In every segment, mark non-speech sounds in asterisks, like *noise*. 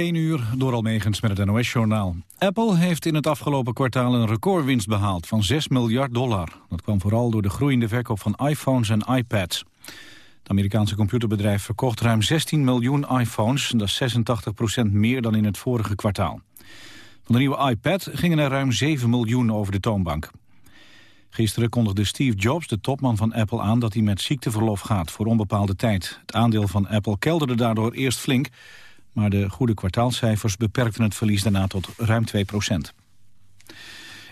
1 uur door Almegens met het NOS-journaal. Apple heeft in het afgelopen kwartaal een recordwinst behaald van 6 miljard dollar. Dat kwam vooral door de groeiende verkoop van iPhones en iPads. Het Amerikaanse computerbedrijf verkocht ruim 16 miljoen iPhones. Dat is 86% meer dan in het vorige kwartaal. Van de nieuwe iPad gingen er ruim 7 miljoen over de toonbank. Gisteren kondigde Steve Jobs, de topman van Apple, aan dat hij met ziekteverlof gaat voor onbepaalde tijd. Het aandeel van Apple kelderde daardoor eerst flink, maar de goede kwartaalcijfers beperkten het verlies daarna tot ruim 2 procent.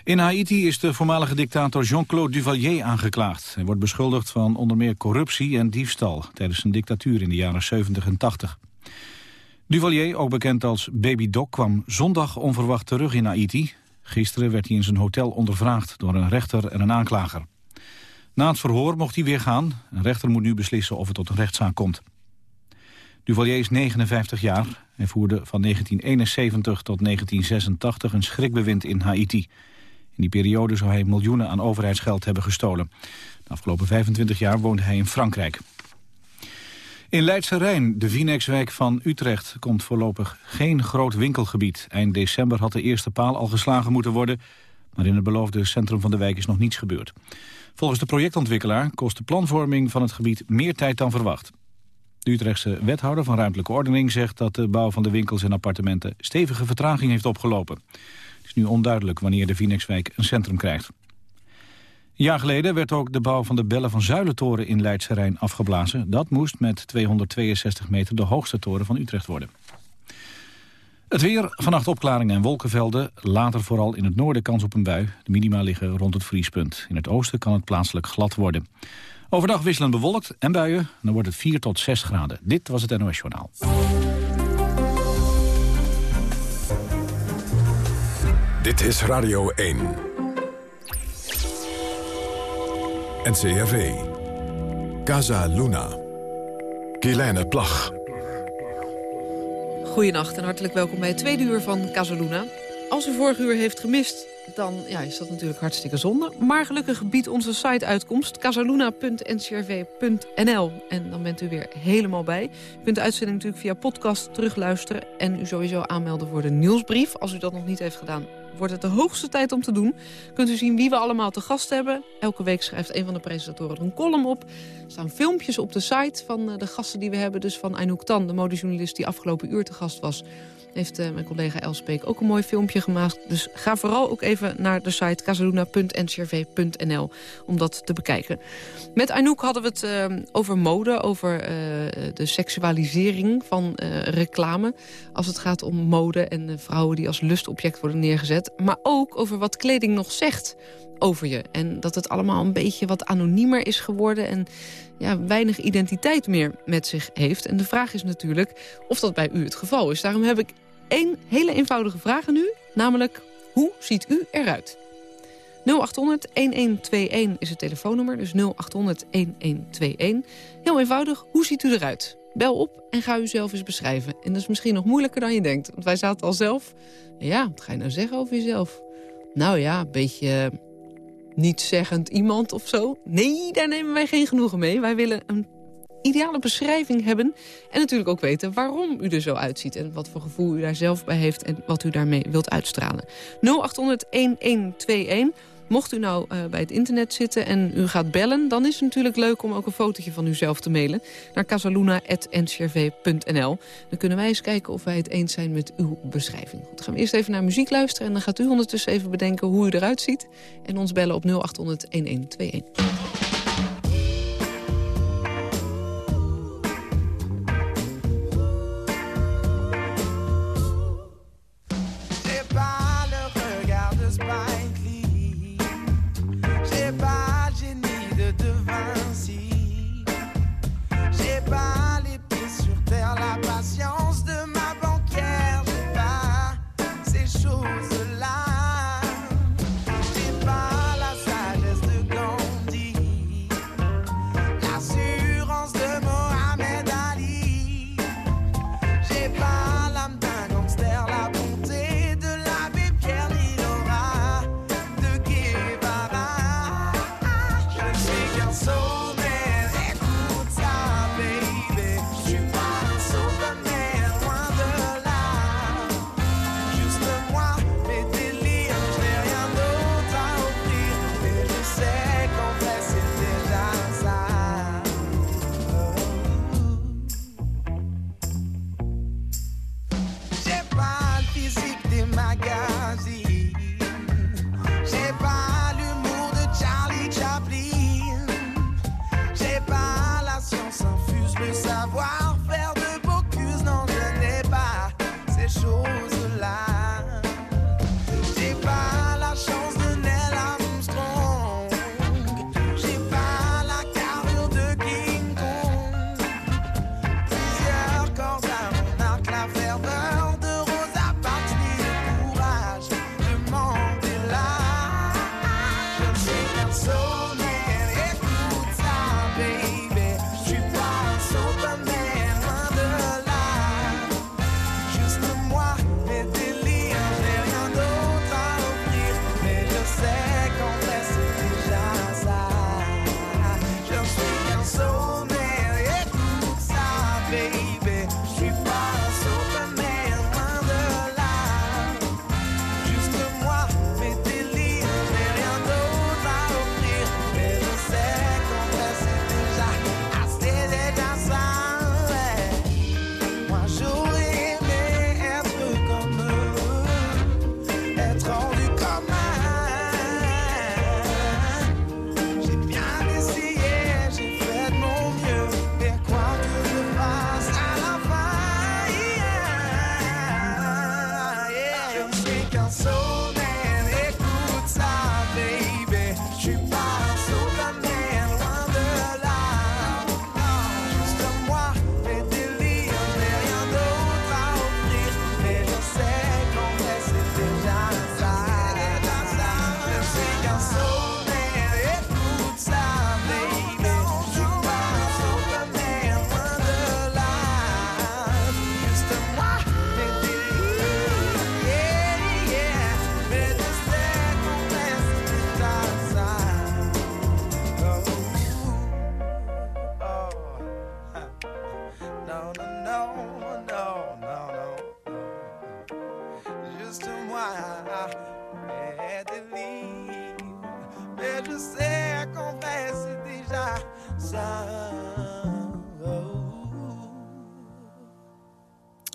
In Haiti is de voormalige dictator Jean-Claude Duvalier aangeklaagd. Hij wordt beschuldigd van onder meer corruptie en diefstal... tijdens zijn dictatuur in de jaren 70 en 80. Duvalier, ook bekend als Baby Doc, kwam zondag onverwacht terug in Haiti. Gisteren werd hij in zijn hotel ondervraagd door een rechter en een aanklager. Na het verhoor mocht hij weer gaan. Een rechter moet nu beslissen of het tot een rechtszaak komt. Duvalier is 59 jaar. Hij voerde van 1971 tot 1986 een schrikbewind in Haiti. In die periode zou hij miljoenen aan overheidsgeld hebben gestolen. De afgelopen 25 jaar woonde hij in Frankrijk. In Leidse Rijn, de Vinex-wijk van Utrecht, komt voorlopig geen groot winkelgebied. Eind december had de eerste paal al geslagen moeten worden, maar in het beloofde centrum van de wijk is nog niets gebeurd. Volgens de projectontwikkelaar kost de planvorming van het gebied meer tijd dan verwacht. De Utrechtse wethouder van ruimtelijke ordening zegt dat de bouw van de winkels en appartementen stevige vertraging heeft opgelopen. Het is nu onduidelijk wanneer de Vinex-wijk een centrum krijgt. Een jaar geleden werd ook de bouw van de Bellen van Zuilentoren in Leidse Rijn afgeblazen. Dat moest met 262 meter de hoogste toren van Utrecht worden. Het weer, vannacht opklaringen en wolkenvelden. Later vooral in het noorden kans op een bui. De minima liggen rond het vriespunt. In het oosten kan het plaatselijk glad worden. Overdag wisselend bewolkt en buien. Dan wordt het 4 tot 6 graden. Dit was het NOS Journaal. Dit is Radio 1. NCRV. Casa Luna. Kielijne Plag. Goedenacht en hartelijk welkom bij het tweede uur van Casaluna. Als u vorig uur heeft gemist, dan ja, is dat natuurlijk hartstikke zonde. Maar gelukkig biedt onze site uitkomst, casaluna.ncrv.nl. En dan bent u weer helemaal bij. U kunt de uitzending natuurlijk via podcast terugluisteren... en u sowieso aanmelden voor de nieuwsbrief. Als u dat nog niet heeft gedaan, wordt het de hoogste tijd om te doen. Kunt u zien wie we allemaal te gast hebben. Elke week schrijft een van de presentatoren een column op. Er staan filmpjes op de site van eh, de gasten die we hebben. Dus van Anouk Tan, de modejournalist die afgelopen uur te gast was heeft uh, mijn collega Elspeek ook een mooi filmpje gemaakt. Dus ga vooral ook even naar de site casaluna.ncrv.nl om dat te bekijken. Met Anouk hadden we het uh, over mode, over uh, de seksualisering van reclame. Als het gaat om mode en vrouwen die als lustobject worden neergezet. Maar ook over wat kleding nog zegt over je. En dat het allemaal een beetje wat anoniemer is geworden... en ja, weinig identiteit meer met zich heeft. En de vraag is natuurlijk of dat bij u het geval is. Daarom heb ik één hele eenvoudige vraag aan u. Namelijk, hoe ziet u eruit? 0800-1121 is het telefoonnummer, dus 0800-1121. Heel eenvoudig, hoe ziet u eruit? Bel op en ga u zelf eens beschrijven. En dat is misschien nog moeilijker dan je denkt. Want wij zaten al zelf... Ja, wat ga je nou zeggen over jezelf? Nou ja, een beetje nietszeggend iemand of zo. Nee, daar nemen wij geen genoegen mee. Wij willen een ideale beschrijving hebben. En natuurlijk ook weten waarom u er zo uitziet. En wat voor gevoel u daar zelf bij heeft en wat u daarmee wilt uitstralen. 0800-1121. Mocht u nou uh, bij het internet zitten en u gaat bellen... dan is het natuurlijk leuk om ook een fotootje van uzelf te mailen... naar casaluna.ncrv.nl. Dan kunnen wij eens kijken of wij het eens zijn met uw beschrijving. Dan gaan we eerst even naar muziek luisteren... en dan gaat u ondertussen even bedenken hoe u eruit ziet... en ons bellen op 0800 1121.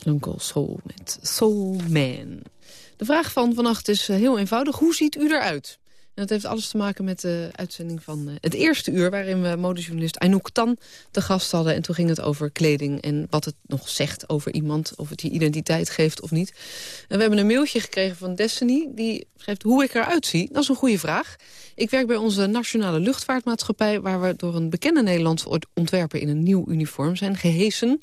Uncle Soul met Soul Man. De vraag van vannacht is eh, heel eenvoudig. Hoe ziet u eruit? En dat heeft alles te maken met de uitzending van uh, het eerste uur... waarin we modejournalist Anouk Tan te gast hadden. En toen ging het over kleding en wat het nog zegt over iemand... of het je identiteit geeft of niet. En we hebben een mailtje gekregen van Destiny. Die schrijft hoe ik eruit zie. Dat is een goede vraag. Ik werk bij onze nationale luchtvaartmaatschappij... waar we door een bekende Nederlandse ontwerper in een nieuw uniform zijn gehesen...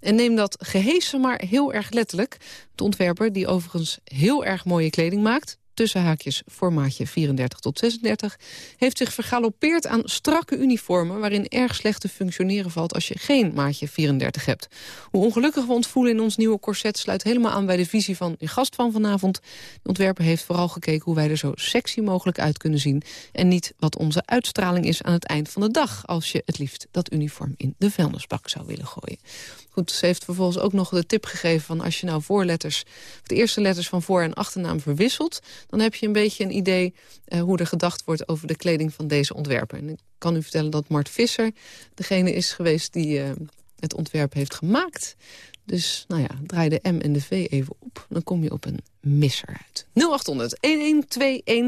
En neem dat gehesen maar heel erg letterlijk. De ontwerper, die overigens heel erg mooie kleding maakt tussen haakjes formaatje 34 tot 36... heeft zich vergalopeerd aan strakke uniformen... waarin erg slecht te functioneren valt als je geen maatje 34 hebt. Hoe ongelukkig we ons voelen in ons nieuwe corset... sluit helemaal aan bij de visie van je gast van vanavond. De ontwerper heeft vooral gekeken hoe wij er zo sexy mogelijk uit kunnen zien... en niet wat onze uitstraling is aan het eind van de dag... als je het liefst dat uniform in de vuilnisbak zou willen gooien. Goed, ze heeft vervolgens ook nog de tip gegeven van als je nou voorletters, de eerste letters van voor- en achternaam verwisselt, dan heb je een beetje een idee uh, hoe er gedacht wordt over de kleding van deze ontwerper. En ik kan u vertellen dat Mart Visser degene is geweest die uh, het ontwerp heeft gemaakt. Dus nou ja, draai de M en de V even op. Dan kom je op een misser uit.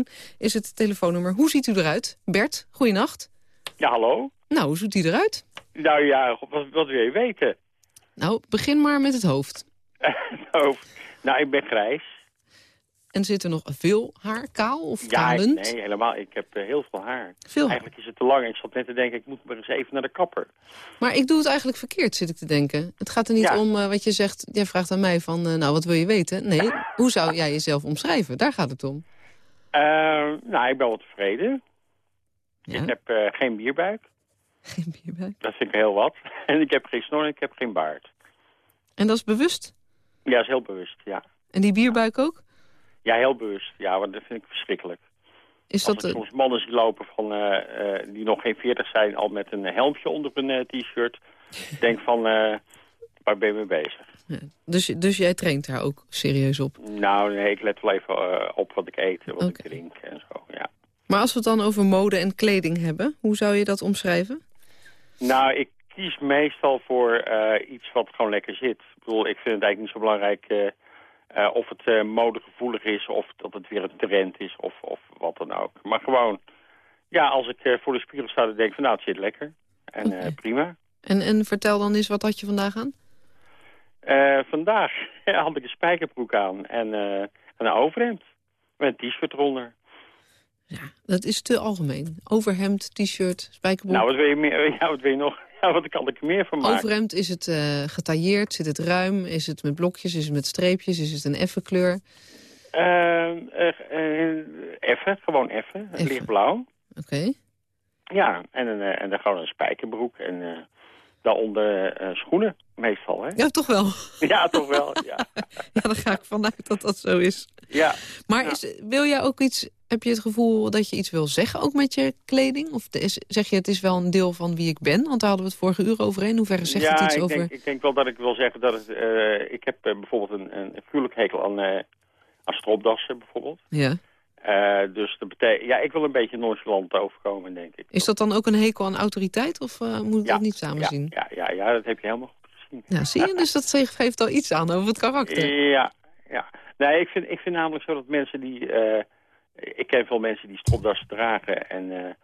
0800-1121 is het telefoonnummer. Hoe ziet u eruit? Bert, goeienacht. Ja, hallo. Nou, hoe ziet u eruit? Nou ja, wat, wat wil je weten? Nou, begin maar met het hoofd. *laughs* nou, ik ben grijs. En zit er nog veel haar, kaal of ja, kalend? nee, helemaal. Ik heb uh, heel veel haar. Veel Eigenlijk is het te lang. Ik zat net te denken, ik moet maar eens even naar de kapper. Maar ik doe het eigenlijk verkeerd, zit ik te denken. Het gaat er niet Ja. om uh, wat je zegt. Jij vraagt aan mij van, uh, nou, wat wil je weten? Nee, *laughs* hoe zou jij jezelf omschrijven? Daar gaat het om. Nou, ik ben wel tevreden. Ja? Ik heb geen bierbuik. *laughs* Geen bierbuik. Dat vind ik heel wat. *laughs* En ik heb geen snor en ik heb geen baard. En dat is bewust? Ja, dat is heel bewust, ja. En die bierbuik ook? Ja, heel bewust. Ja, want dat vind ik verschrikkelijk. Is Als dat... eh, soms mannen die lopen van, uh, uh, die nog geen 40 zijn, al met een helmpje onder hun uh, t-shirt. Ik *laughs* denk van, waar ben je mee bezig? ja. dus, dus jij traint daar ook serieus op? Nou, nee, ik let wel even op wat ik eet, wat ik drink en zo, ja. Maar als we het dan over mode en kleding hebben, hoe zou je dat omschrijven? Nou, ik kies meestal voor iets wat gewoon lekker zit. Ik bedoel, ik vind het eigenlijk niet zo belangrijk uh, uh, of het uh, modegevoelig is... of dat het weer een trend is of, of wat dan ook. Maar gewoon, ja, als ik uh, voor de spiegel sta, dan denk ik van nou, het zit lekker. En okay. prima. En, en vertel dan eens, wat had je vandaag aan? Vandaag *laughs* had ik een spijkerbroek aan en een overhemd. Met een t-shirt eronder. Ja, dat is te algemeen. Overhemd, t-shirt, spijkerbroek. Nou, wat wil je, meer, *laughs* ja, wat wil je nog? Ja, wat kan ik er meer van maken? Overhemd, is het uh, getailleerd? Zit het ruim? Is het met blokjes? Is het met streepjes? Is het een effen kleur? Effen, gewoon effen. Lichtblauw. Oké. Okay. Ja, en, een, en dan gewoon een spijkerbroek en uh, daaronder uh, schoenen meestal. Hè? Ja, toch wel. *laughs* Ja, toch wel, ja. *laughs* ja, dan ga ik vanuit dat dat zo is. Ja. Maar ja. Is, wil jij ook iets, heb je het gevoel dat je iets wil zeggen ook met je kleding? Of zeg je het is wel een deel van wie ik ben? Want daar hadden we het vorige uur overheen. Hoe ver zegt ja, het iets ik over... Denk, ik denk wel dat ik wil zeggen dat het... Uh, ik heb bijvoorbeeld een, een hekel aan, aan stropdassen bijvoorbeeld. Ja. Uh, dus dat betekent, ja, ik wil een beetje nonchalant overkomen, denk ik. Is dat dan ook een hekel aan autoriteit of uh, moet ik ja, dat niet samen ja, zien? Ja, ja, ja, dat heb je helemaal goed gezien. Ja, zie je? Dus dat *laughs* geeft al iets aan over het karakter. Ja, ja. Nee, ik vind, ik vind namelijk zo dat mensen die... Uh, ik ken veel mensen die stropdassen dragen en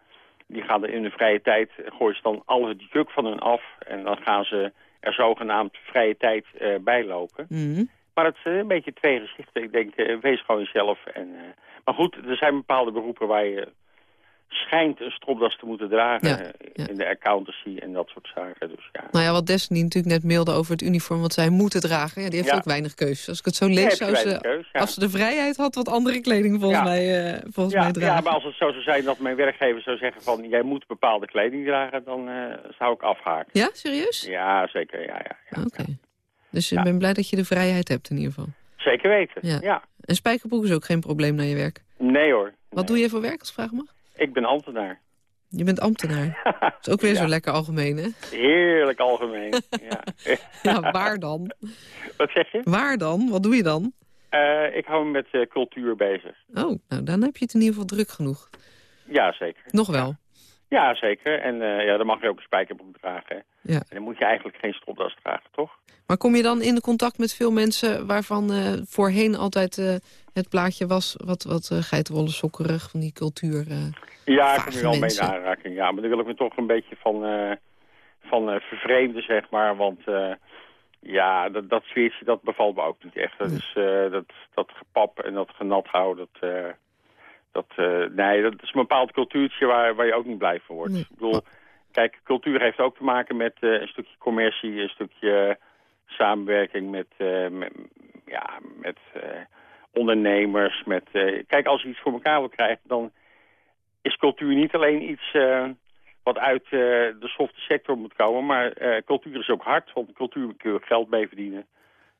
die gaan er in hun vrije tijd... gooien ze dan al het juk van hun af en dan gaan ze er zogenaamd vrije tijd bij lopen. Mm -hmm. Maar het is een beetje twee gezichten. Ik denk, wees gewoon jezelf en... Maar goed, er zijn bepaalde beroepen waar je schijnt een stropdas te moeten dragen. Ja, ja. In de accountancy en dat soort zaken. Dus, ja. Nou ja, wat Destiny natuurlijk net mailde over het uniform wat zij moeten dragen. Ja, die heeft ook weinig keus. Als ik het zo lees, zou ze, keus, als ze de vrijheid had, wat andere kleding volgens, mij, uh, volgens ja, mij dragen. ja, maar als het zo zou zijn dat mijn werkgever zou zeggen van... jij moet bepaalde kleding dragen, dan uh, zou ik afhaken. Ja, serieus? Ja, zeker. Ja, ja, ja, Oké. Dus ik ben blij dat je de vrijheid hebt in ieder geval. Zeker weten, Ja. Ja. En spijkerbroek is ook geen probleem naar je werk. Nee hoor. Wat doe je voor werk, als vragen mag? Ik ben ambtenaar. Je bent ambtenaar. Dat *laughs* is ook weer Ja. zo lekker algemeen, hè? Heerlijk algemeen. ja. *laughs* Ja, waar dan? Wat zeg je? Waar dan? Wat doe je dan? Uh, ik hou me met uh, cultuur bezig. Oh, nou dan heb je het in ieder geval druk genoeg. Ja, zeker. Nog wel. Ja, zeker. En uh, ja, dan mag je ook een spijkerbroek dragen. Ja. En dan moet je eigenlijk geen stropdas dragen, toch? Maar kom je dan in contact met veel mensen waarvan uh, voorheen altijd uh, het plaatje was... wat, wat geitenwolle sokkerig van die cultuur? ja, ik kom je wel mee in aanraking. Ja, maar dan wil ik me toch een beetje van, van vervreemden, zeg maar. Want ja, dat, dat sfeertje dat bevalt me ook niet echt. Dat, is, dat, dat gepap en dat genat houden, dat... Dat, nee, dat is een bepaald cultuurtje waar, waar je ook niet blij van wordt. Ik bedoel, kijk, cultuur heeft ook te maken met een stukje commercie, een stukje samenwerking met, met ja, met ondernemers. Met, kijk, als je iets voor elkaar wil krijgen, dan is cultuur niet alleen iets wat uit de softe sector moet komen. Maar cultuur is ook hard, want cultuur kun je geld mee verdienen.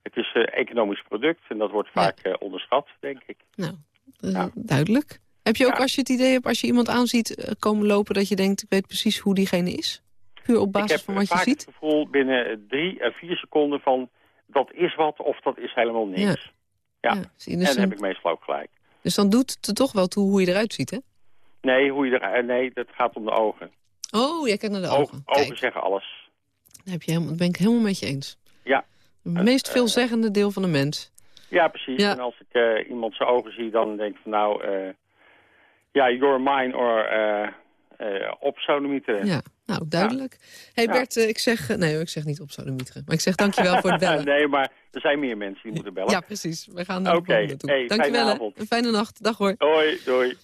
Het is een economisch product en dat wordt vaak ja. onderschat, denk ik. Nou, ja. duidelijk. Heb je ook als je het idee hebt, als je iemand aanziet komen lopen... dat je denkt, ik weet precies hoe diegene is? Puur op basis van wat je ziet? Ik heb het gevoel binnen drie, uh, vier seconden van... dat is wat of dat is helemaal niks. Ja. Ja, ja en dan heb ik meestal ook gelijk. Dus dan doet het er toch wel toe hoe je eruit ziet, hè? Nee, hoe je er, nee dat gaat om de ogen. Oh, jij kijkt naar de ogen. Ogen, ogen zeggen alles. Dat, heb je helemaal, dat ben ik helemaal met je eens. Ja. Het meest veelzeggende deel van de mens. Ja, precies. Ja. En als ik uh, iemand zijn ogen zie, dan denk ik van nou... Uh, ja, you're mine or uh, op sodomieteren. Ja, nou, duidelijk. Ja. hey Bert, ik zeg... Nee, ik zeg niet op sodomieteren. Maar ik zeg dankjewel voor het *laughs* bellen. nee, maar er zijn meer mensen die moeten bellen. Ja, precies. We gaan naar okay. de hey, Dankjewel. Een fijne nacht. Dag hoor. Hoi, doei. 0800-1121.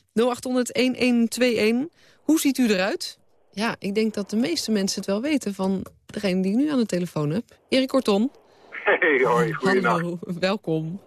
Hoe ziet u eruit? Ja, ik denk dat de meeste mensen het wel weten van degene die ik nu aan de telefoon heb. Erik Korton. *laughs* Hey, hoi. Goeiedag. Hallo, welkom.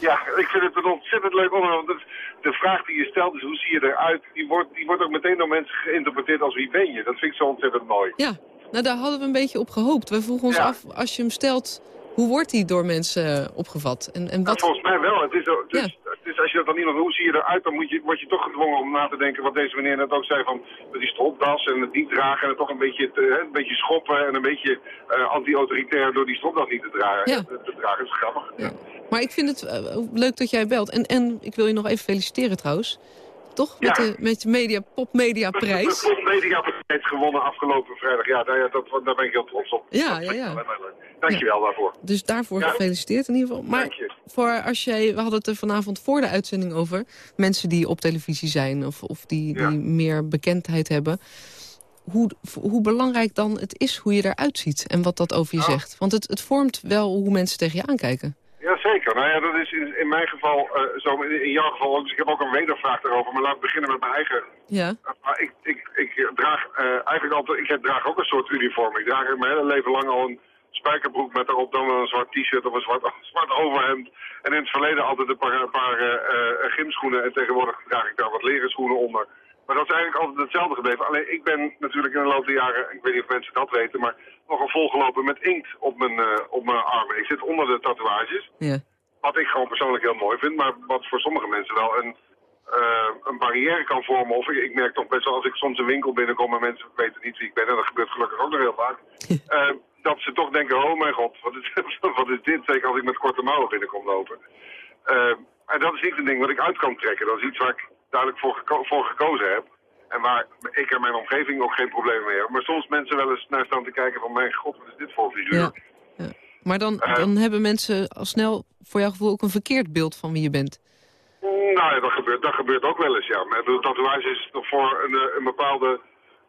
Ja, ik vind het een ontzettend leuk onderwerp de vraag die je stelt is hoe zie je eruit, die wordt, die wordt ook meteen door mensen geïnterpreteerd als wie ben je. Dat vind ik zo ontzettend mooi. Ja, nou daar hadden we een beetje op gehoopt. We vroegen ons af, als je hem stelt, hoe wordt hij door mensen eh, opgevat? En, en wat... volgens mij wel. Het is, het is, het is, als je dat dan iemand, hoe zie je eruit, dan moet je, word je toch gedwongen om na te denken wat deze meneer net ook zei van die stropdas en het niet dragen en het toch een beetje, te, een beetje schoppen en een beetje uh, anti-autoritair door die stropdas niet te dragen. Ja. Te, dragen is grappig. Maar ik vind het uh, leuk dat jij belt. En, en ik wil je nog even feliciteren trouwens. Toch? Met, de, met de media, popmedia prijs. De popmedia prijs gewonnen afgelopen vrijdag. Ja, daar, dat, daar ben ik heel trots op. Ja, ja, ja. Dankjewel ja. daarvoor. Dus daarvoor ja. gefeliciteerd in ieder geval. Maar voor als jij, we hadden het er vanavond voor de uitzending over. Mensen die op televisie zijn of, of die, die meer bekendheid hebben. Hoe, hoe belangrijk dan het is hoe je eruit ziet en wat dat over je zegt. Want het, het vormt wel hoe mensen tegen je aankijken. Jazeker. Nou ja, dat is in, in mijn geval uh, zo, in, in, jouw geval ook. Dus ik heb ook een wedervraag daarover. Maar laten we beginnen met mijn eigen. Ja. Uh, ik, ik, ik draag uh, eigenlijk altijd, ik draag ook een soort uniform. Ik draag mijn hele leven lang al een spijkerbroek met daarop dan een zwart t-shirt of een zwart, *laughs* zwart overhemd. En in het verleden altijd een paar, een paar gymschoenen. En tegenwoordig draag ik daar wat leren schoenen onder. Maar dat is eigenlijk altijd hetzelfde gebleven. Alleen ik ben natuurlijk in de loop der jaren, ik weet niet of mensen dat weten, maar nogal volgelopen met inkt op mijn, uh, op mijn armen. Ik zit onder de tatoeages. Ja. Wat ik gewoon persoonlijk heel mooi vind, maar wat voor sommige mensen wel een, uh, een barrière kan vormen. Of ik, ik, merk toch best wel als ik soms een winkel binnenkom en mensen weten niet wie ik ben, en dat gebeurt gelukkig ook nog heel vaak. uh, dat ze toch denken, oh mijn god, wat is, *laughs* wat is dit? Zeker als ik met korte mouwen binnenkom lopen. en dat is niet een ding wat ik uit kan trekken. Dat is iets waar ik duidelijk voor, geko voor gekozen heb. En waar ik en mijn omgeving ook geen problemen mee hebben. Maar soms mensen wel eens naar staan te kijken van... mijn god, wat is dit voor figuur? Ja. ja. Maar dan, uh, dan hebben mensen al snel voor jouw gevoel ook een verkeerd beeld van wie je bent. Nou ja, dat gebeurt, dat gebeurt ook wel eens, ja. Maar de tatoeage is nog voor een, een bepaalde...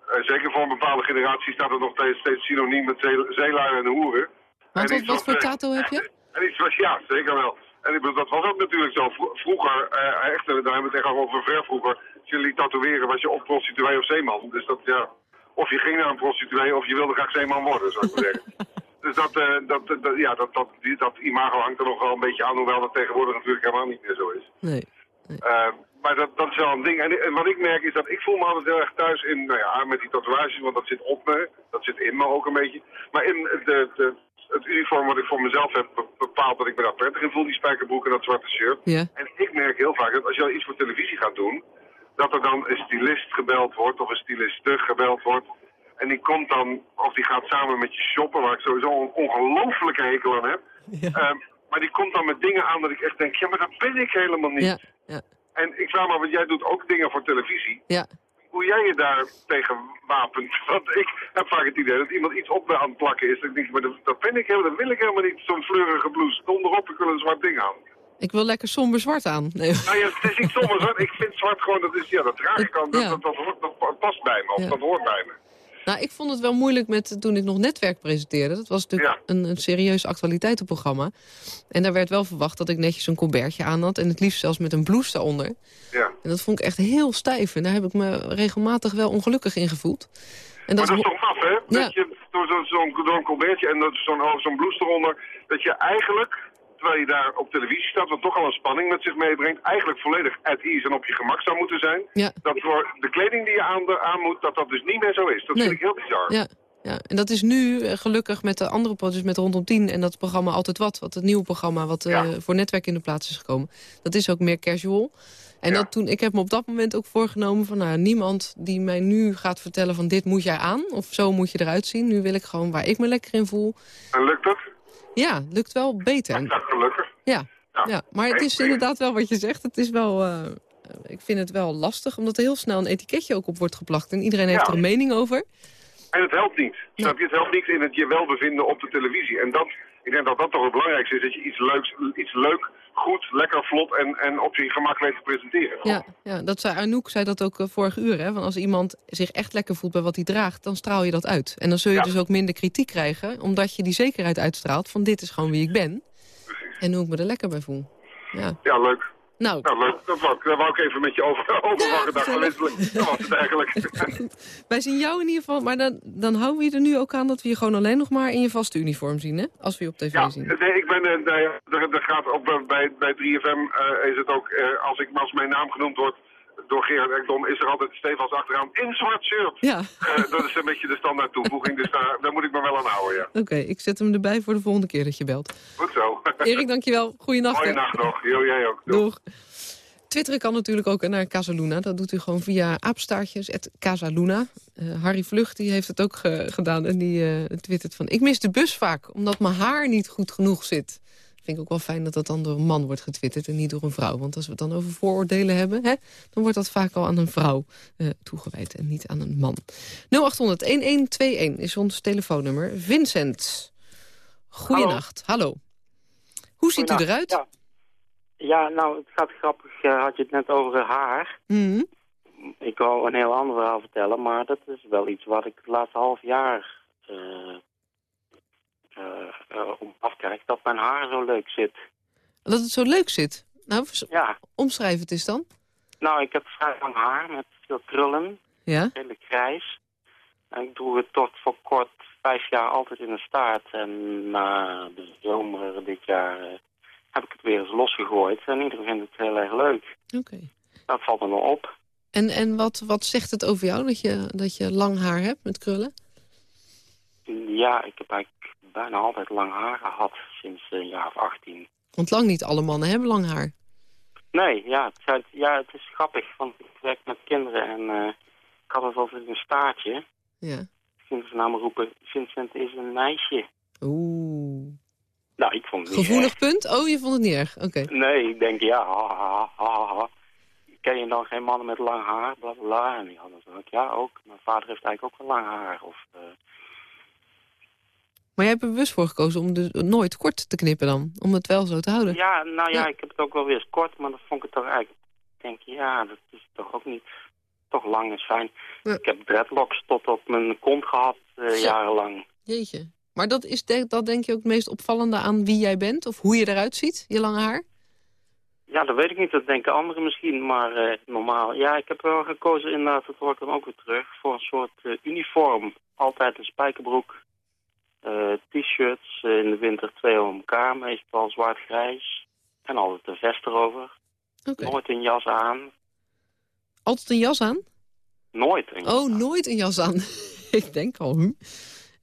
Uh, zeker voor een bepaalde generatie staat het nog steeds, steeds synoniem met zeel, zeelui en hoeren. Want wat, wat voor tato heb je? En iets was, ja, zeker wel. En ik bedoel, dat was ook natuurlijk zo. Vroeger, uh, echt, daar hebben we het echt over ver vroeger. Als je liet tatoeëren, was je of prostituee of zeeman. Dus dat, ja, of je ging naar een prostituee of je wilde graag zeeman worden, zou ik maar zeggen. *laughs* dus dat, uh, dat, dat, ja, dat, dat, die, dat imago hangt er nog wel een beetje aan, hoewel dat tegenwoordig natuurlijk helemaal niet meer zo is. Nee. nee. Uh, maar dat, dat is wel een ding. En, en, wat ik merk is dat ik voel me altijd heel erg thuis in, nou ja, met die tatoeages, want dat zit op me, dat zit in me ook een beetje. Maar in de, de, het uniform wat ik voor mezelf heb bepaald dat ik me daar prettig in voel, die spijkerbroek en dat zwarte shirt. Ja. En ik merk heel vaak dat als je iets voor televisie gaat doen, dat er dan een stylist gebeld wordt of een styliste gebeld wordt. En die komt dan, of die gaat samen met je shoppen, waar ik sowieso een ongelofelijke hekel aan heb. Ja. Um, maar die komt dan met dingen aan dat ik echt denk, ja, maar dat ben ik helemaal niet. Ja. Ja. En ik vraag maar, want jij doet ook dingen voor televisie. Ja. Hoe jij je daar tegen wapent. *laughs* Want ik heb vaak het idee dat iemand iets op me aan het plakken is. Ik denk, maar dat, dat, vind ik helemaal, dat wil ik helemaal niet, zo'n fleurige blouse. Onderop, ik wil een zwart ding aan. Ik wil lekker somber zwart aan. Nee. Nou ja, het is niet somber zwart. Ik vind zwart gewoon, dat, is, ja, dat draag ik. Dat, dat, dat, dat, past bij me, of dat hoort bij me. Nou, ik vond het wel moeilijk met toen ik nog netwerk presenteerde. Dat was natuurlijk een, een serieus actualiteitenprogramma. En daar werd wel verwacht dat ik netjes een colbertje aan had. En het liefst zelfs met een blouse daaronder. Ja. En dat vond ik echt heel stijf. En daar heb ik me regelmatig wel ongelukkig in gevoeld. En dat maar dat is toch maf, hè? Ja. Dat je door zo'n zo zo colbertje en zo'n zo'n blouse eronder... dat je eigenlijk terwijl je daar op televisie staat, wat toch al een spanning met zich meebrengt, eigenlijk volledig at ease en op je gemak zou moeten zijn. Ja. Dat voor de kleding die je aan, aan moet, dat dat dus niet meer zo is. Dat vind ik heel bizar. Ja. Ja, en dat is nu eh, gelukkig met de andere producties, met Rondom 10 en dat programma Altijd Wat, wat het nieuwe programma wat uh, voor netwerk in de plaats is gekomen. Dat is ook meer casual. En dat toen, ik heb me op dat moment ook voorgenomen van nou, niemand die mij nu gaat vertellen van dit moet jij aan of zo moet je eruit zien. Nu wil ik gewoon waar ik me lekker in voel. En lukt dat? Ja, lukt wel beter. Ja, gelukkig. Ja, ja. maar het is inderdaad wel wat je zegt. Het is wel, uh, ik vind het wel lastig, omdat er heel snel een etiketje ook op wordt geplakt. En iedereen heeft er een mening over. En het helpt niet. Snap je? Het helpt niet in het je welbevinden op de televisie. En dat, ik denk dat dat toch het belangrijkste is. Dat je iets leuks, iets leuk, goed, lekker, vlot en, en op je gemak weet te presenteren. Ja, ja dat zei Arnoek zei dat ook uh, vorige uur. Hè? Want als iemand zich echt lekker voelt bij wat hij draagt, dan straal je dat uit. En dan zul je dus ook minder kritiek krijgen. Omdat je die zekerheid uitstraalt van dit is gewoon wie ik ben. Precies. En hoe ik me er lekker bij voel. Ja, ja leuk. Nou, nou leuk. Dat wou, ik, dat wou ik even met je over, *laughs* overwachten. Ja, dat was het eigenlijk. *laughs* Wij zien jou in ieder geval, maar dan, dan houden we je er nu ook aan... dat we je gewoon alleen nog maar in je vaste uniform zien, hè? Als we je op tv ja, zien. Nee, ik ben, uh, nee, er, gaat op, bij, bij 3FM uh, is het ook, uh, als, ik, als mijn naam genoemd wordt door Gerard Ekdom is er altijd stevast achteraan in zwart shirt. Ja. Uh, dat is een beetje de standaard toevoeging, dus daar, daar moet ik me wel aan houden, ja. Oké, ik zet hem erbij voor de volgende keer dat je belt. Goed zo. *laughs* Erik, dankjewel. Goeienacht. Goeienacht nog. Jo, jij ook. Doeg. Doeg. Twitteren kan natuurlijk ook naar Casaluna. Dat doet u gewoon via aapstaartjes, Casaluna. Uh, Harry Vlucht die heeft het ook gedaan en die uh, twittert van... ik mis de bus vaak, omdat mijn haar niet goed genoeg zit. Vind ik ook wel fijn dat dat dan door een man wordt getwitterd en niet door een vrouw. Want als we het dan over vooroordelen hebben... Hè, dan wordt dat vaak al aan een vrouw uh, toegewijd en niet aan een man. 0800-1121 is ons telefoonnummer. Vincent, goeienacht. Hallo. Hallo. Hoe ziet u eruit? Ja. ja. nou, het gaat grappig. Uh, had je het net over haar. Mm Ik wou een heel ander verhaal vertellen, maar dat is wel iets wat ik het laatste half jaar... Uh, uh, om afkijk dat mijn haar zo leuk zit. Dat het zo leuk zit? Nou, ja. omschrijf het eens dan. Nou, ik heb vrij lang haar met veel krullen. Ja? Redelijk grijs. En ik doe het tot voor kort vijf jaar altijd in de staart. En na de zomer dit jaar uh, heb ik het weer eens losgegooid. En iedereen vindt het heel erg leuk. Oké. Okay. Dat valt me wel op. En, en wat, wat zegt het over jou dat je, dat je lang haar hebt met krullen? Ja, ik heb eigenlijk bijna altijd lang haar gehad sinds een jaar of 18. Want lang niet alle mannen hebben lang haar. Nee, ja, het, ja, het is grappig, want ik werk met kinderen en uh, ik had het altijd een staartje. Ja. Vinden ze namelijk roepen, Vincent is een meisje. Oeh. Nou, ik vond het Gevoelig erg. punt? Oh, je vond het niet erg? Oké. Okay. Nee, ik denk, ja, ha, ha, ha, ha. Ken je dan geen mannen met lang haar? Bla, bla, bla. En die hadden dan ook, ja, ook. Mijn vader heeft eigenlijk ook wel lang haar. Of, uh, maar jij hebt er bewust voor gekozen om dus nooit kort te knippen dan? Om het wel zo te houden? Ja, nou ja, ja. ik heb het ook wel weer eens kort, maar dan vond ik het toch eigenlijk... Ik denk, ja, dat is toch ook niet... Toch lang is fijn. Ja. Ik heb dreadlocks tot op mijn kont gehad, uh, jarenlang. Jeetje. Maar dat is de, dat denk je ook het meest opvallende aan wie jij bent? Of hoe je eruit ziet, je lange haar? Ja, dat weet ik niet. Dat denken anderen misschien, maar uh, normaal. Ja, ik heb wel gekozen inderdaad, dat hoor ik dan ook weer terug... voor een soort uh, uniform. Altijd een spijkerbroek, T-shirts, uh, in de winter twee om elkaar, meestal zwart-grijs. En altijd een vest erover. Okay. Nooit een jas aan. Altijd een jas aan? Nooit een jas Oh, aan. nooit een jas aan. *laughs* Ik denk al, hm.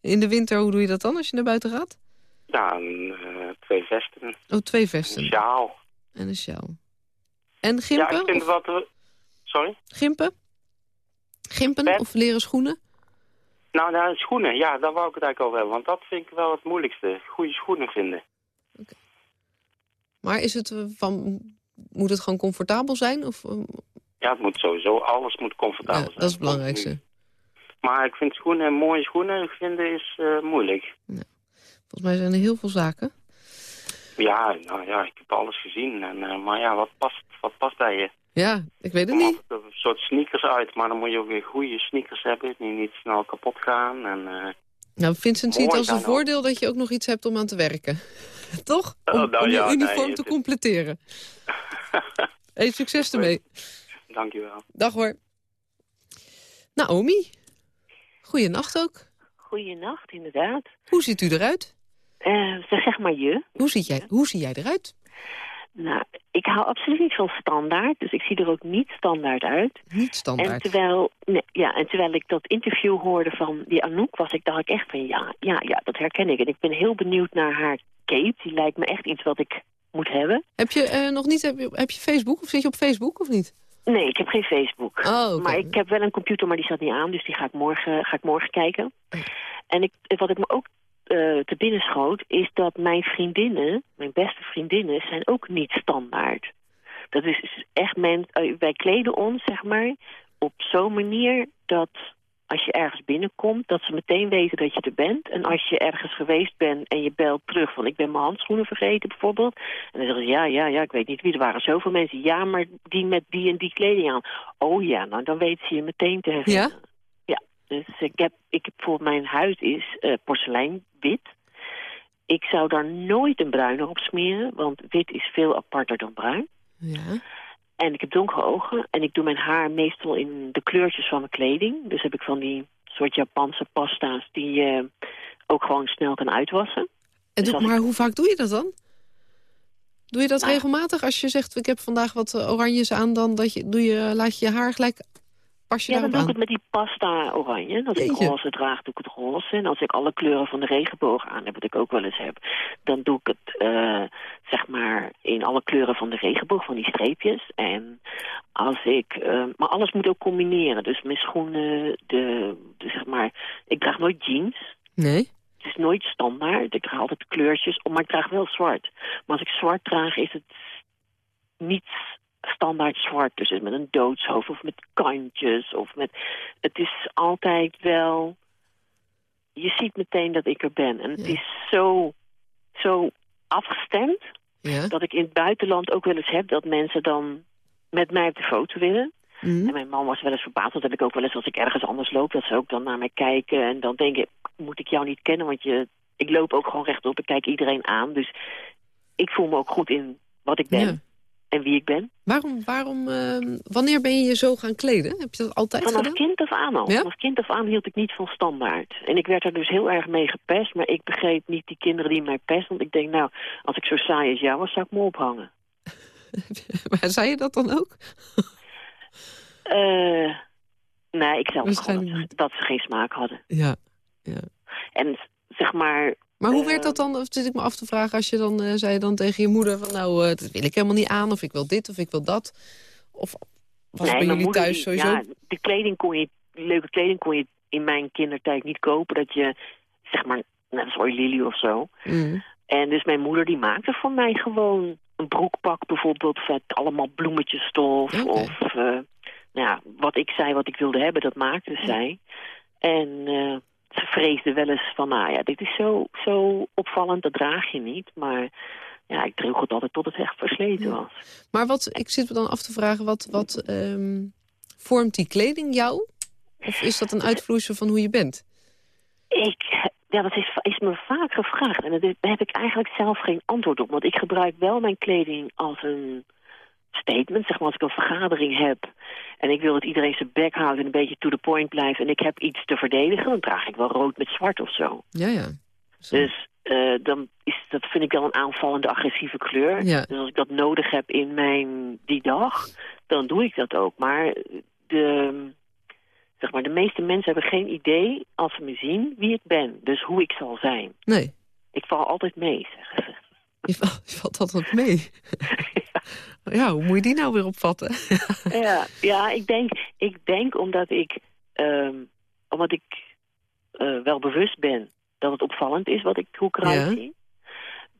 In de winter, hoe doe je dat dan als je naar buiten gaat? Ja, een, uh, twee vesten. Oh, twee vesten. Een sjaal. En een sjaal. En gimpen? Ja, ik vind of... wat... Sorry? Gimpen? Gimpen Pet? of leren schoenen? Nou, nou, schoenen, ja, daar wou ik het eigenlijk over hebben. Want dat vind ik wel het moeilijkste. Goede schoenen vinden. Okay. Maar is het van... Moet het gewoon comfortabel zijn? Of, Ja, het moet sowieso, alles moet comfortabel Ja, zijn. dat is het belangrijkste. Maar ik vind schoenen, mooie schoenen vinden is eh, moeilijk. Volgens mij zijn er heel veel zaken. Ja, nou ja, ik heb alles gezien. En, eh, maar ja, wat past, wat past bij je? Ja, ik weet het niet. af een soort sneakers uit, maar dan moet je ook weer goede sneakers hebben die niet snel kapot gaan. En, eh, Nou, Vincent ziet Mooi als een ook. voordeel dat je ook nog iets hebt om aan te werken. *laughs* Toch? Om, Oh, nou om je ja, nee, uniform het te completeren. *laughs* Hey, succes ermee. dankjewel. Dag hoor. Naomi. Goeienacht ook. Goeienacht, inderdaad. Hoe ziet u eruit? Eh, zeg zeg maar je. Hoe, ziet jij, hoe zie jij eruit? Nou, ik hou absoluut niet van standaard, dus ik zie er ook niet standaard uit. Niet En standaard. terwijl, nee, ja, en terwijl ik dat interview hoorde van die Anouk, was ik, dacht ik echt van ja, ja, ja, dat herken ik. En ik ben heel benieuwd naar haar cape. Die lijkt me echt iets wat ik moet hebben. Heb je eh, nog niet heb je, heb je Facebook? Of zit je op Facebook of niet? Nee, ik heb geen Facebook. Oh. Maar ik heb wel een computer, maar die staat niet aan. Dus die ga ik morgen, ga ik morgen kijken. En ik, wat ik me ook eh, te binnen schoot... is dat mijn vriendinnen, mijn beste vriendinnen... zijn ook niet standaard. Dat is echt... Men, eh, wij kleden ons, zeg maar, op zo'n manier... dat als je ergens binnenkomt... dat ze meteen weten dat je er bent. En als je ergens geweest bent en je belt terug... van ik ben mijn handschoenen vergeten bijvoorbeeld... en dan zeggen ze, ja, ja, ja, ik weet niet wie. Er waren zoveel mensen. Ja, maar die met die en die kleding aan. Oh ja, nou dan weten ze je meteen te herinneren. Ja, dus ik heb, ik heb voor mijn huis is eh porseleinwit. Ik zou daar nooit een bruine op smeren, want wit is veel aparter dan bruin. Ja. En ik heb donkere ogen en ik doe mijn haar meestal in de kleurtjes van mijn kleding. Dus heb ik van die soort Japanse pasta's die je ook gewoon snel kan uitwassen. En Dus doe, ik- maar hoe vaak doe je dat dan? Doe je dat Nou- regelmatig? Als je zegt, ik heb vandaag wat eh, oranjes aan... dan dat je, doe je, laat je je haar gelijk... Pas je Ja, dan doe ik het met die pasta oranje. Als ik Jeetje. roze draag, doe ik het roze. En als ik alle kleuren van de regenboog aan heb, wat ik ook wel eens heb... dan doe ik het, eh, zeg maar, in alle kleuren van de regenboog, van die streepjes. En als ik... eh, maar alles moet ook combineren. Dus mijn schoenen, de, de, zeg maar... Ik draag nooit jeans. Nee? Het is nooit standaard. Ik draag altijd kleurtjes, maar ik draag wel zwart. Maar als ik zwart draag, is het niet standaard zwart. Dus met een doodshoofd of met kantjes. Of met... Het is altijd wel... Je ziet meteen dat ik er ben. En het Ja. is zo, zo afgestemd... Ja? dat ik in het buitenland ook wel eens heb... dat mensen dan met mij op de foto willen. Mhm. En mijn man was wel eens verbaasd. Dat heb ik ook wel eens als ik ergens anders loop. Dat ze ook dan naar mij kijken. En dan denken, moet ik jou niet kennen? Want je, ik loop ook gewoon rechtop. Ik kijk iedereen aan. Dus ik voel me ook goed in wat ik ben. Ja. En wie ik ben. Waarom, waarom, ehm, wanneer ben je je zo gaan kleden? Heb je dat altijd Vanaf gedaan? kind af aan al. Ja? Vanaf kind af aan hield ik niet van standaard. En ik werd er dus heel erg mee gepest. Maar ik begreep niet die kinderen die mij pesten. Want ik denk, nou, als ik zo saai als jou was, zou ik me ophangen. *laughs* Maar zei je dat dan ook? *laughs* Eh nee, ik zelf gewoon dat dat ze geen smaak hadden. Ja. En zeg maar, Maar hoe Eh, werd dat dan, of zit ik me af te vragen... als je dan eh, zei dan tegen je moeder van... nou, eh, dat wil ik helemaal niet aan, of ik wil dit, of ik wil dat. Of was het bij jullie moeder thuis sowieso? Ja, de kleding kon je, leuke kleding kon je in mijn kindertijd niet kopen. Dat je, zeg maar, net als Lily of zo. Mm. En dus mijn moeder die maakte voor mij gewoon een broekpak bijvoorbeeld... met allemaal bloemetjesstof Oké. of... eh, nou ja, wat ik zei, wat ik wilde hebben, dat maakte zij. En eh, ze vreesde wel eens van, nou ja, dit is zo, zo opvallend, dat draag je niet. Maar ja, ik droeg het altijd tot het echt versleten Ja. was. Maar wat, ik zit me dan af te vragen, wat, wat ehm, vormt die kleding jou? Of is dat een uitvloeisel van hoe je bent? Ik, ja, dat is, is me vaak gevraagd. En daar heb ik eigenlijk zelf geen antwoord op. Want ik gebruik wel mijn kleding als een statement. Zeg maar als ik een vergadering heb en ik wil dat iedereen zijn bek houdt en een beetje to the point blijft... en ik heb iets te verdedigen, dan draag ik wel rood met zwart of zo. Ja, ja. Zo. Dus eh, dan is, dat vind ik wel een aanvallende agressieve kleur. Ja. Dus als ik dat nodig heb in mijn die dag, dan doe ik dat ook. Maar de, zeg maar, de meeste mensen hebben geen idee, als ze me zien, wie ik ben. Dus hoe ik zal zijn. Nee, Ik val altijd mee, zeggen ze. Je, je valt altijd mee. *laughs* ja, hoe moet je die nou weer opvatten? ja, ja ik, denk, ik denk omdat ik, ehm, omdat ik eh, wel bewust ben dat het opvallend is wat ik, hoe ik eruit Ja. zie.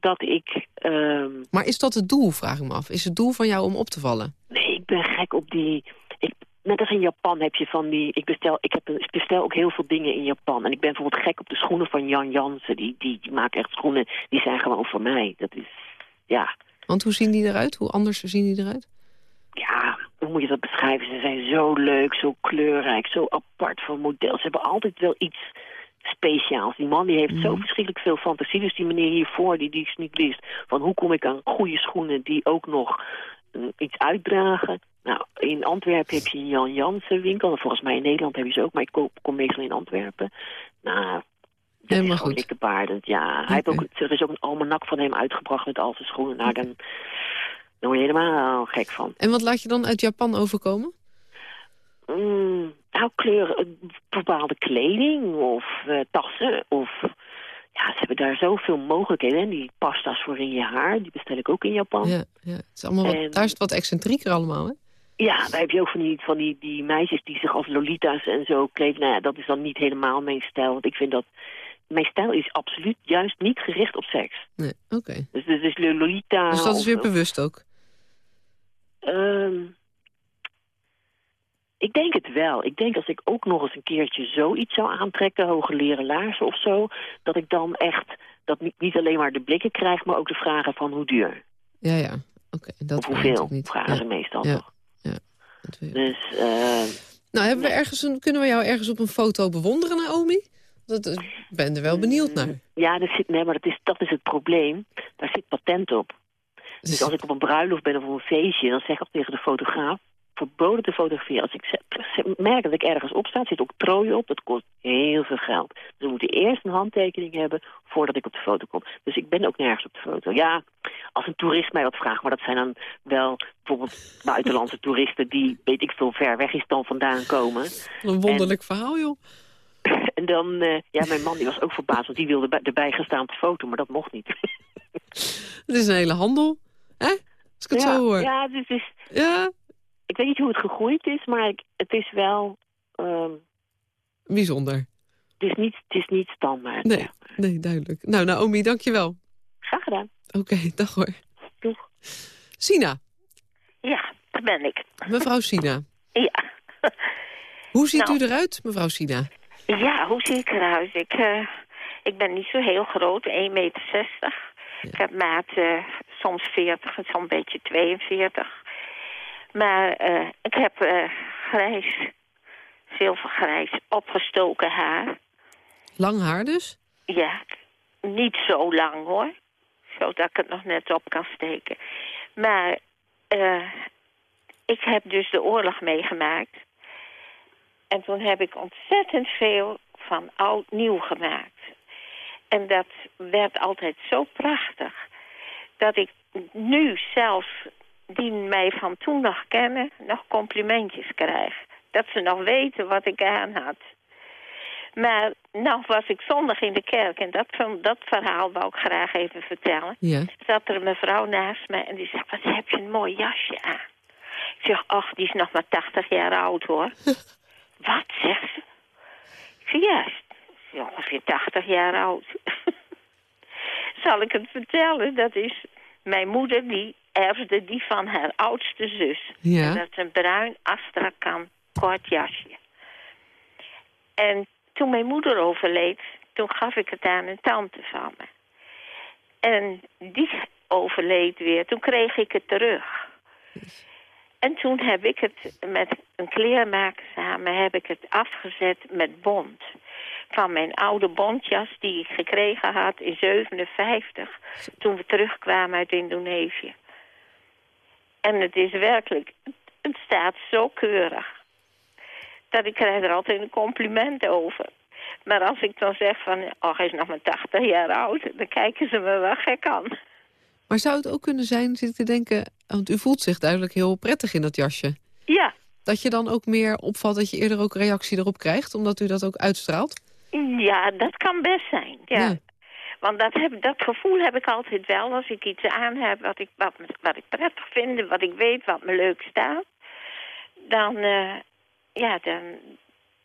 Dat ik... ehm, maar is dat het doel, vraag ik me af? Is het doel van jou om op te vallen? Nee, ik ben gek op die... Ik, net als in Japan heb je van die... Ik bestel, ik, heb, ik bestel ook heel veel dingen in Japan. En ik ben bijvoorbeeld gek op de schoenen van Jan Jansen. Die, die, die maken echt schoenen, die zijn gewoon voor mij. Dat is, ja... Want hoe zien die eruit? Hoe anders zien die eruit? Ja, hoe moet je dat beschrijven? Ze zijn zo leuk, zo kleurrijk, zo apart van model. Ze hebben altijd wel iets speciaals. Die man die heeft zo Mhm. verschrikkelijk veel fantasie. Dus die meneer hiervoor, die die sneaklist... van hoe kom ik aan goede schoenen die ook nog iets uitdragen... Nou, in Antwerpen heb je Jan Jansen winkel. En volgens mij in Nederland heb je ze ook, maar ik koop, kom meestal in Antwerpen. Nou, Helemaal goed. dikke paardend. Ja, hij heeft ook, er is ook een almanak van hem uitgebracht met al zijn schoenen. Nou, dan, dan word je helemaal gek van. En wat laat je dan uit Japan overkomen? Mm, nou, kleuren, eh, bepaalde kleding of eh, tassen of... Ja, ze hebben daar zoveel mogelijkheden. En die pasta's voor in je haar, die bestel ik ook in Japan. Ja, Ja, ja. Het is allemaal wat, En- daar is het wat excentrieker allemaal, hè? daar heb je ook van die, van die, die meisjes die zich als lolita's en zo kleden. Nou ja, dat is dan niet helemaal mijn stijl. Want ik vind dat... Mijn stijl is absoluut juist niet gericht op seks. Nee, oké. Dus, dus, dus lolita... Dus dat is of- weer bewust ook. Ehm, ik denk het wel. Ik denk als ik ook nog eens een keertje zoiets zou aantrekken, hoge leren laarzen of zo, dat ik dan echt dat niet, niet alleen maar de blikken krijg, maar ook de vragen van hoe duur. Ja, ja. Oké, dat of hoeveel niet. vragen Ja, ze meestal ja. toch. dat weet ik. Dus eh, Nou, hebben we ergens een, kunnen we jou ergens op een foto bewonderen, Naomi? Dat, eh, ik ben er wel benieuwd naar. ja, er zit, nee, maar dat is, dat is het probleem. Daar zit patent op. Dus als ik op een bruiloft ben of op een feestje, dan zeg ik ook tegen de fotograaf, verboden te fotograferen. Als ik merk dat ik ergens op sta, zit ook trooien op, dat kost heel veel geld. Dus we moeten eerst een handtekening hebben voordat ik op de foto kom. Dus ik ben ook nergens op de foto. Ja, als een toerist mij dat vraagt, maar dat zijn dan wel bijvoorbeeld buitenlandse *laughs* toeristen die, weet ik veel, ver weg is dan vandaan komen. Een wonderlijk verhaal, joh. *laughs* En dan, eh, ja, mijn man die was ook verbaasd, want die wilde bij- erbij gaan staan op de foto, maar dat mocht niet. *laughs* Het is een hele handel. Hè? Als ik het ja, zo hoor. Ja, dus, dus Ja, ik weet niet hoe het gegroeid is, maar ik- het is wel... ehm, bijzonder. het, is niet, het is niet standaard. Nee, nee, duidelijk. Nou, Naomi, dankjewel. Graag gedaan. Oké, *laughs* dag hoor. Doeg. Sina, Ja, daar ben ik. mevrouw Sina. *laughs* Ja. Hoe ziet Nou. u eruit, mevrouw Sina? Ja, hoe zie ik eruit? Ik, eh, ik ben niet zo heel groot, 1,60 meter. Ik heb maat eh, soms 40 en soms een beetje 42. Maar eh, ik heb eh, grijs, zilvergrijs, opgestoken haar. Lang haar dus? Ja, niet zo lang hoor. Zodat ik het nog net op kan steken. Maar eh, ik heb dus de oorlog meegemaakt. En toen heb ik ontzettend veel van oud nieuw gemaakt. En dat werd altijd zo prachtig. Dat ik nu zelfs, die mij van toen nog kennen, nog complimentjes krijg. Dat ze nog weten wat ik aan had. Maar nou was ik zondag in de kerk en dat, dat verhaal wou ik graag even vertellen. Ja. Zat er een mevrouw naast me en die zei, wat heb je een mooi jasje aan. Ik zeg, ach, die is nog maar 80 jaar oud hoor. *laughs* wat, zegt ze? Ik zeg, ja, is ongeveer 80 jaar oud. *laughs* Zal ik het vertellen? Dat is mijn moeder, die erfde die van haar oudste zus. Ja. En dat is een bruin astrakan kort jasje. En toen mijn moeder overleed, toen gaf ik het aan een tante van me. En die overleed weer. Toen kreeg ik het terug. En toen heb ik het met een kleermaker samen heb ik het afgezet met bont. Van mijn oude bontjas die ik gekregen had in 57. Toen we terugkwamen uit Indonesië. En het is werkelijk, het staat zo keurig. Dat ik krijg er altijd een compliment over. Maar als ik dan zeg van, oh hij is nog maar 80 jaar oud. Dan kijken ze me wel gek aan. Maar zou het ook kunnen zijn, zit ik te denken... want u voelt zich duidelijk heel prettig in dat jasje. Ja, Dat je dan ook meer opvalt dat je eerder ook reactie erop krijgt... omdat u dat ook uitstraalt? ja, dat kan best zijn. Ja. Ja. Want dat, heb, dat gevoel heb ik altijd wel als ik iets aan heb wat ik, wat, wat ik prettig vind, wat ik weet, wat me leuk staat. Dan, eh, ja, dan,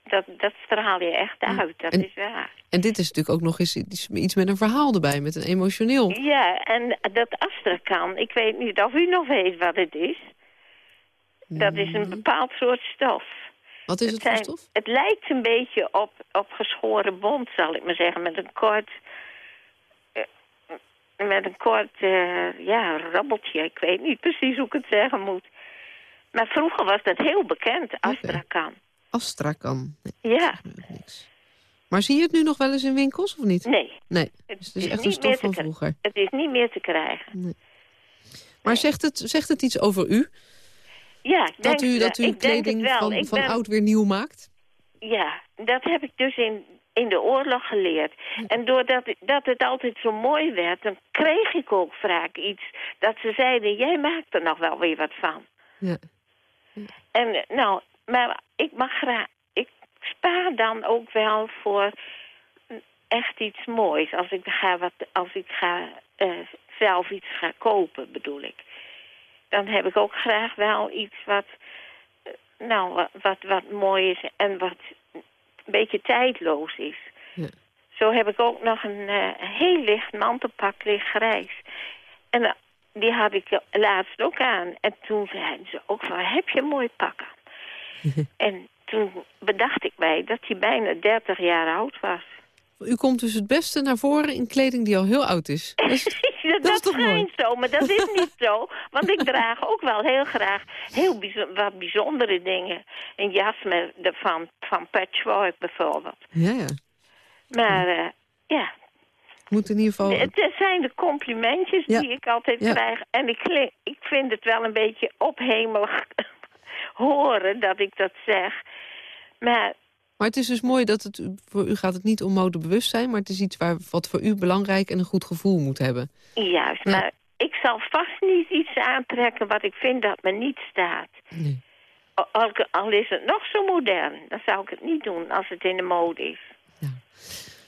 dat, dat straal je echt uit, dat En- is waar. En dit is natuurlijk ook nog eens iets, iets met een verhaal erbij, met een emotioneel. Ja, en dat astrakan, ik weet niet of u nog weet wat het is. Dat is een bepaald soort stof. Wat is het, voor zijn- stof? Het lijkt een beetje op, op geschoren bont, zal ik maar zeggen. Met een kort... met een kort, eh, ja, rabbeltje. Ik weet niet precies hoe ik het zeggen moet. Maar vroeger was dat heel bekend, Astrakhan. Astrakhan. Nee, Ja, niks. Maar zie je het nu nog wel eens in winkels of niet? nee. Nee, Het dus het is echt een stof van vroeger. Het is niet meer te krijgen. Maar zegt het, zegt het iets over u? Ja, ik Dat denk, u, dat u ik kleding van, van ben- oud weer nieuw maakt? Ja, dat heb ik dus in, in de oorlog geleerd. En doordat dat het altijd zo mooi werd, dan kreeg ik ook vaak iets. Dat ze zeiden, jij maakt er nog wel weer wat van. Ja. En eh, nou, maar ik mag graag... Ik spaar dan ook wel voor echt iets moois. Als ik ga, wat, als ik ga eh, zelf iets ga kopen, bedoel ik. Dan heb ik ook graag wel iets wat... eh, Nou, wat, wat, wat mooi is en wat een beetje tijdloos is. Ja. Zo heb ik ook nog een eh, heel licht mantelpak, licht grijs. En eh, die had ik laatst ook aan. En toen zeiden ze ook van, heb je een mooi pak aan? *laughs* en toen bedacht ik mij dat hij bijna 30 jaar oud was. U komt dus het beste naar voren in kleding die al heel oud is. *laughs* Dat dat schijnt zo, maar dat is niet zo. Want ik draag ook wel heel graag heel wat bijzondere dingen. Een jas met de, van, van Patchwork bijvoorbeeld. ja, ja. Maar eh, ja, Moet in ieder geval... het zijn de complimentjes Ja. die ik altijd Ja. krijg. En ik, ik vind het wel een beetje ophemelig *laughs* horen dat ik dat zeg. Maar Maar het is dus mooi dat het... Voor u gaat het niet om modebewustzijn... maar het is iets waar, wat voor u belangrijk en een goed gevoel moet hebben. juist, Ja. maar ik zal vast niet iets aantrekken wat ik vind dat me niet staat. Nee. Al, is het nog zo modern, dan zou ik het niet doen als het in de mode is.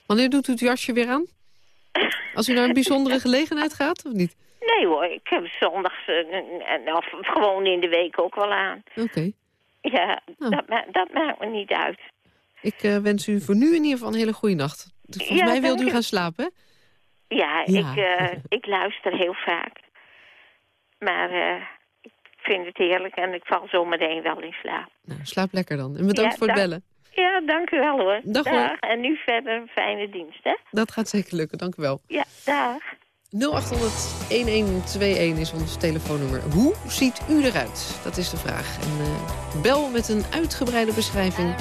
Wanneer doet u het jasje weer aan? Als u naar een *laughs* bijzondere gelegenheid gaat, of niet? Nee hoor, ik heb zondags eh, en- of gewoon in de week ook wel aan. Oké. Ja, Oh. dat, ma- dat maakt me niet uit. Ik eh, wens u voor nu in ieder geval een hele goede nacht. Volgens Ja, mij dank u gaan slapen, hè? Ja, Ja. Ik, eh, ik luister heel vaak. Maar eh, ik vind het heerlijk en ik val zo meteen wel in slaap. Nou, slaap lekker dan. En bedankt Ja, voor het bellen. Ja, dank u wel hoor. Dag, hoor. En nu verder een fijne dienst, hè? Dat gaat zeker lukken, dank u wel. Ja, dag. 0800-1121 is ons telefoonnummer. Hoe ziet u eruit? Dat is de vraag. En bel met een uitgebreide beschrijving.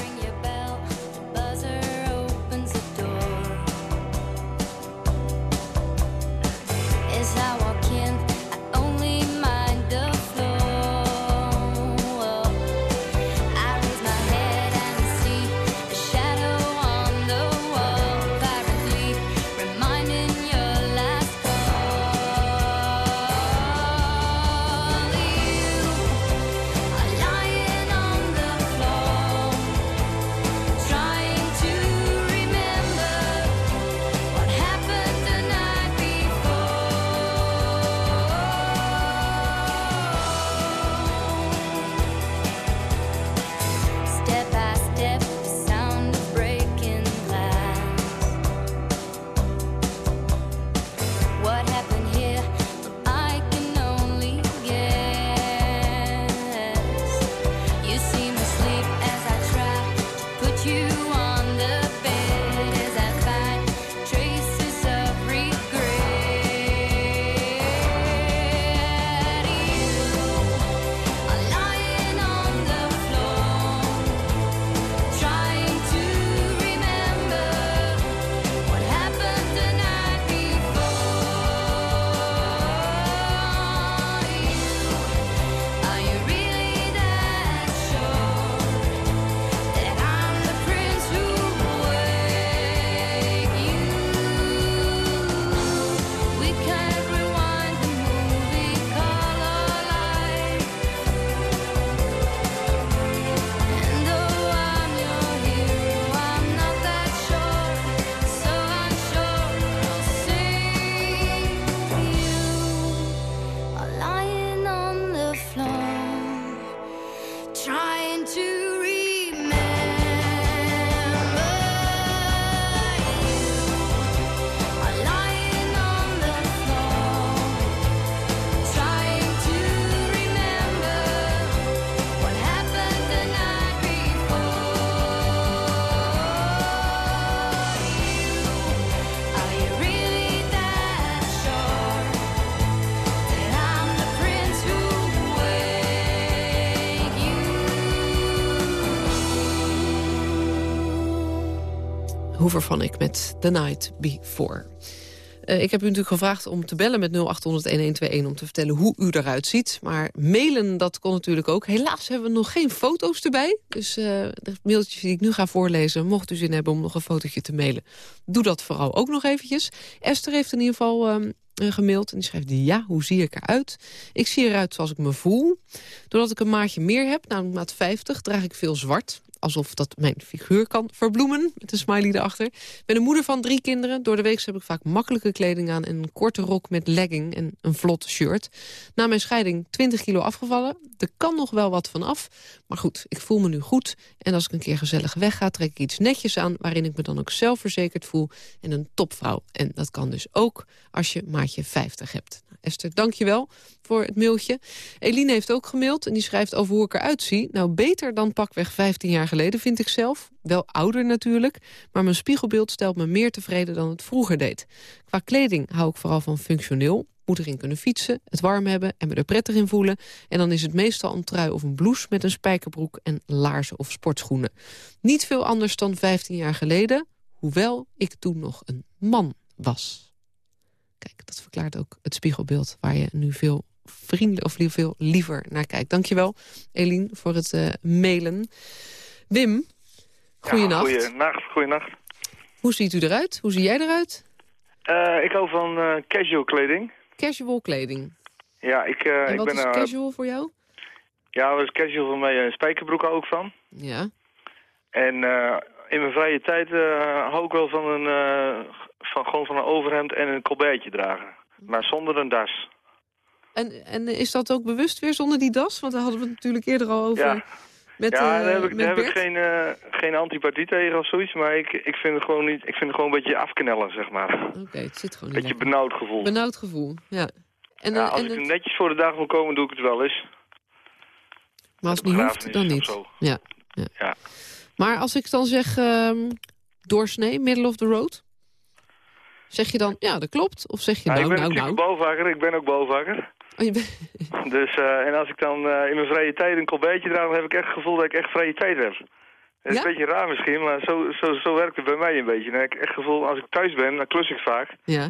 Hooverphonic met The Night Before. Eh, ik heb u natuurlijk gevraagd om te bellen met 0800-1121... om te vertellen hoe u eruit ziet. Maar mailen, dat kon natuurlijk ook. Helaas hebben we nog geen foto's erbij. Dus eh, de mailtjes die ik nu ga voorlezen... mocht u zin hebben om nog een fotootje te mailen... doe dat vooral ook nog eventjes. Esther heeft in ieder geval eh, gemaild en die schrijft... ja, hoe zie ik eruit? Ik zie eruit zoals ik me voel. Doordat ik een maatje meer heb, namelijk maat 50... draag ik veel zwart alsof dat mijn figuur kan verbloemen. Met een smiley erachter. Ik ben een moeder van drie kinderen. Door de week heb ik vaak makkelijke kleding aan... en een korte rok met legging en een vlot shirt. Na mijn scheiding 20 kilo afgevallen. Er kan nog wel wat van af. Maar goed, ik voel me nu goed. En als ik een keer gezellig wegga, trek ik iets netjes aan... waarin ik me dan ook zelfverzekerd voel. En een topvrouw. En dat kan dus ook als je maatje 50 hebt. Esther, dank je wel voor het mailtje. Eline heeft ook gemaild en die schrijft over hoe ik eruit zie. Nou, beter dan pakweg 15 jaar geleden, vind ik zelf. Wel ouder natuurlijk, maar mijn spiegelbeeld stelt me meer tevreden dan het vroeger deed. Qua kleding hou ik vooral van functioneel. Moet erin kunnen fietsen, het warm hebben en me er prettig in voelen. En dan is het meestal een trui of een blouse met een spijkerbroek en laarzen of sportschoenen. Niet veel anders dan 15 jaar geleden, hoewel ik toen nog een man was. Kijk, dat verklaart ook het spiegelbeeld waar je nu veel vriendelijk of veel liever naar kijkt. Dankjewel, Eline, voor het eh, mailen. Wim, goeienacht. Ja, goeienacht, goeienacht. Hoe ziet u eruit? Hoe zie jij eruit? Eh, ik hou van eh, casual kleding. Casual kleding. Ja, ik, en ik wat ben... is eh, casual voor jou? Ja, wat is casual voor mij? Een spijkerbroek hou ik van. Ja. En in mijn vrije tijd hou ik wel van een, van, gewoon van een overhemd en een colbertje dragen. Maar zonder een das. En, en is dat ook bewust weer zonder die das? Want daar hadden we het natuurlijk eerder al over. Ja. Met, ja, eh, daar heb ik, daar heb ik geen, eh, geen antipathie tegen of zoiets. Maar ik, ik vind het gewoon niet. Ik vind het gewoon een beetje afknellen, zeg maar. Oké, het zit gewoon beetje lekker. benauwd gevoel. Benauwd gevoel, ja. En, ja, als en ik het- netjes voor de dag wil komen, doe ik het wel eens. maar als het niet hoeft, dan niet. Ja, ja. Ja. Maar als ik dan zeg ehm, doorsnee, middle of the road... Zeg je dan, ja, dat klopt? Of zeg je, Ja, nou, ik ben nou, nou... bouwvakker, ik ben ook bouwvakker. Oh, je bent- *laughs* Dus, eh, en als ik dan eh, in mijn vrije tijd een colbertje draag, dan heb ik echt het gevoel dat ik echt vrije tijd heb. Dat is Ja? een beetje raar misschien, maar zo, zo, zo werkt het bij mij een beetje. Dan heb ik echt het gevoel, als ik thuis ben, dan klus ik vaak. ja.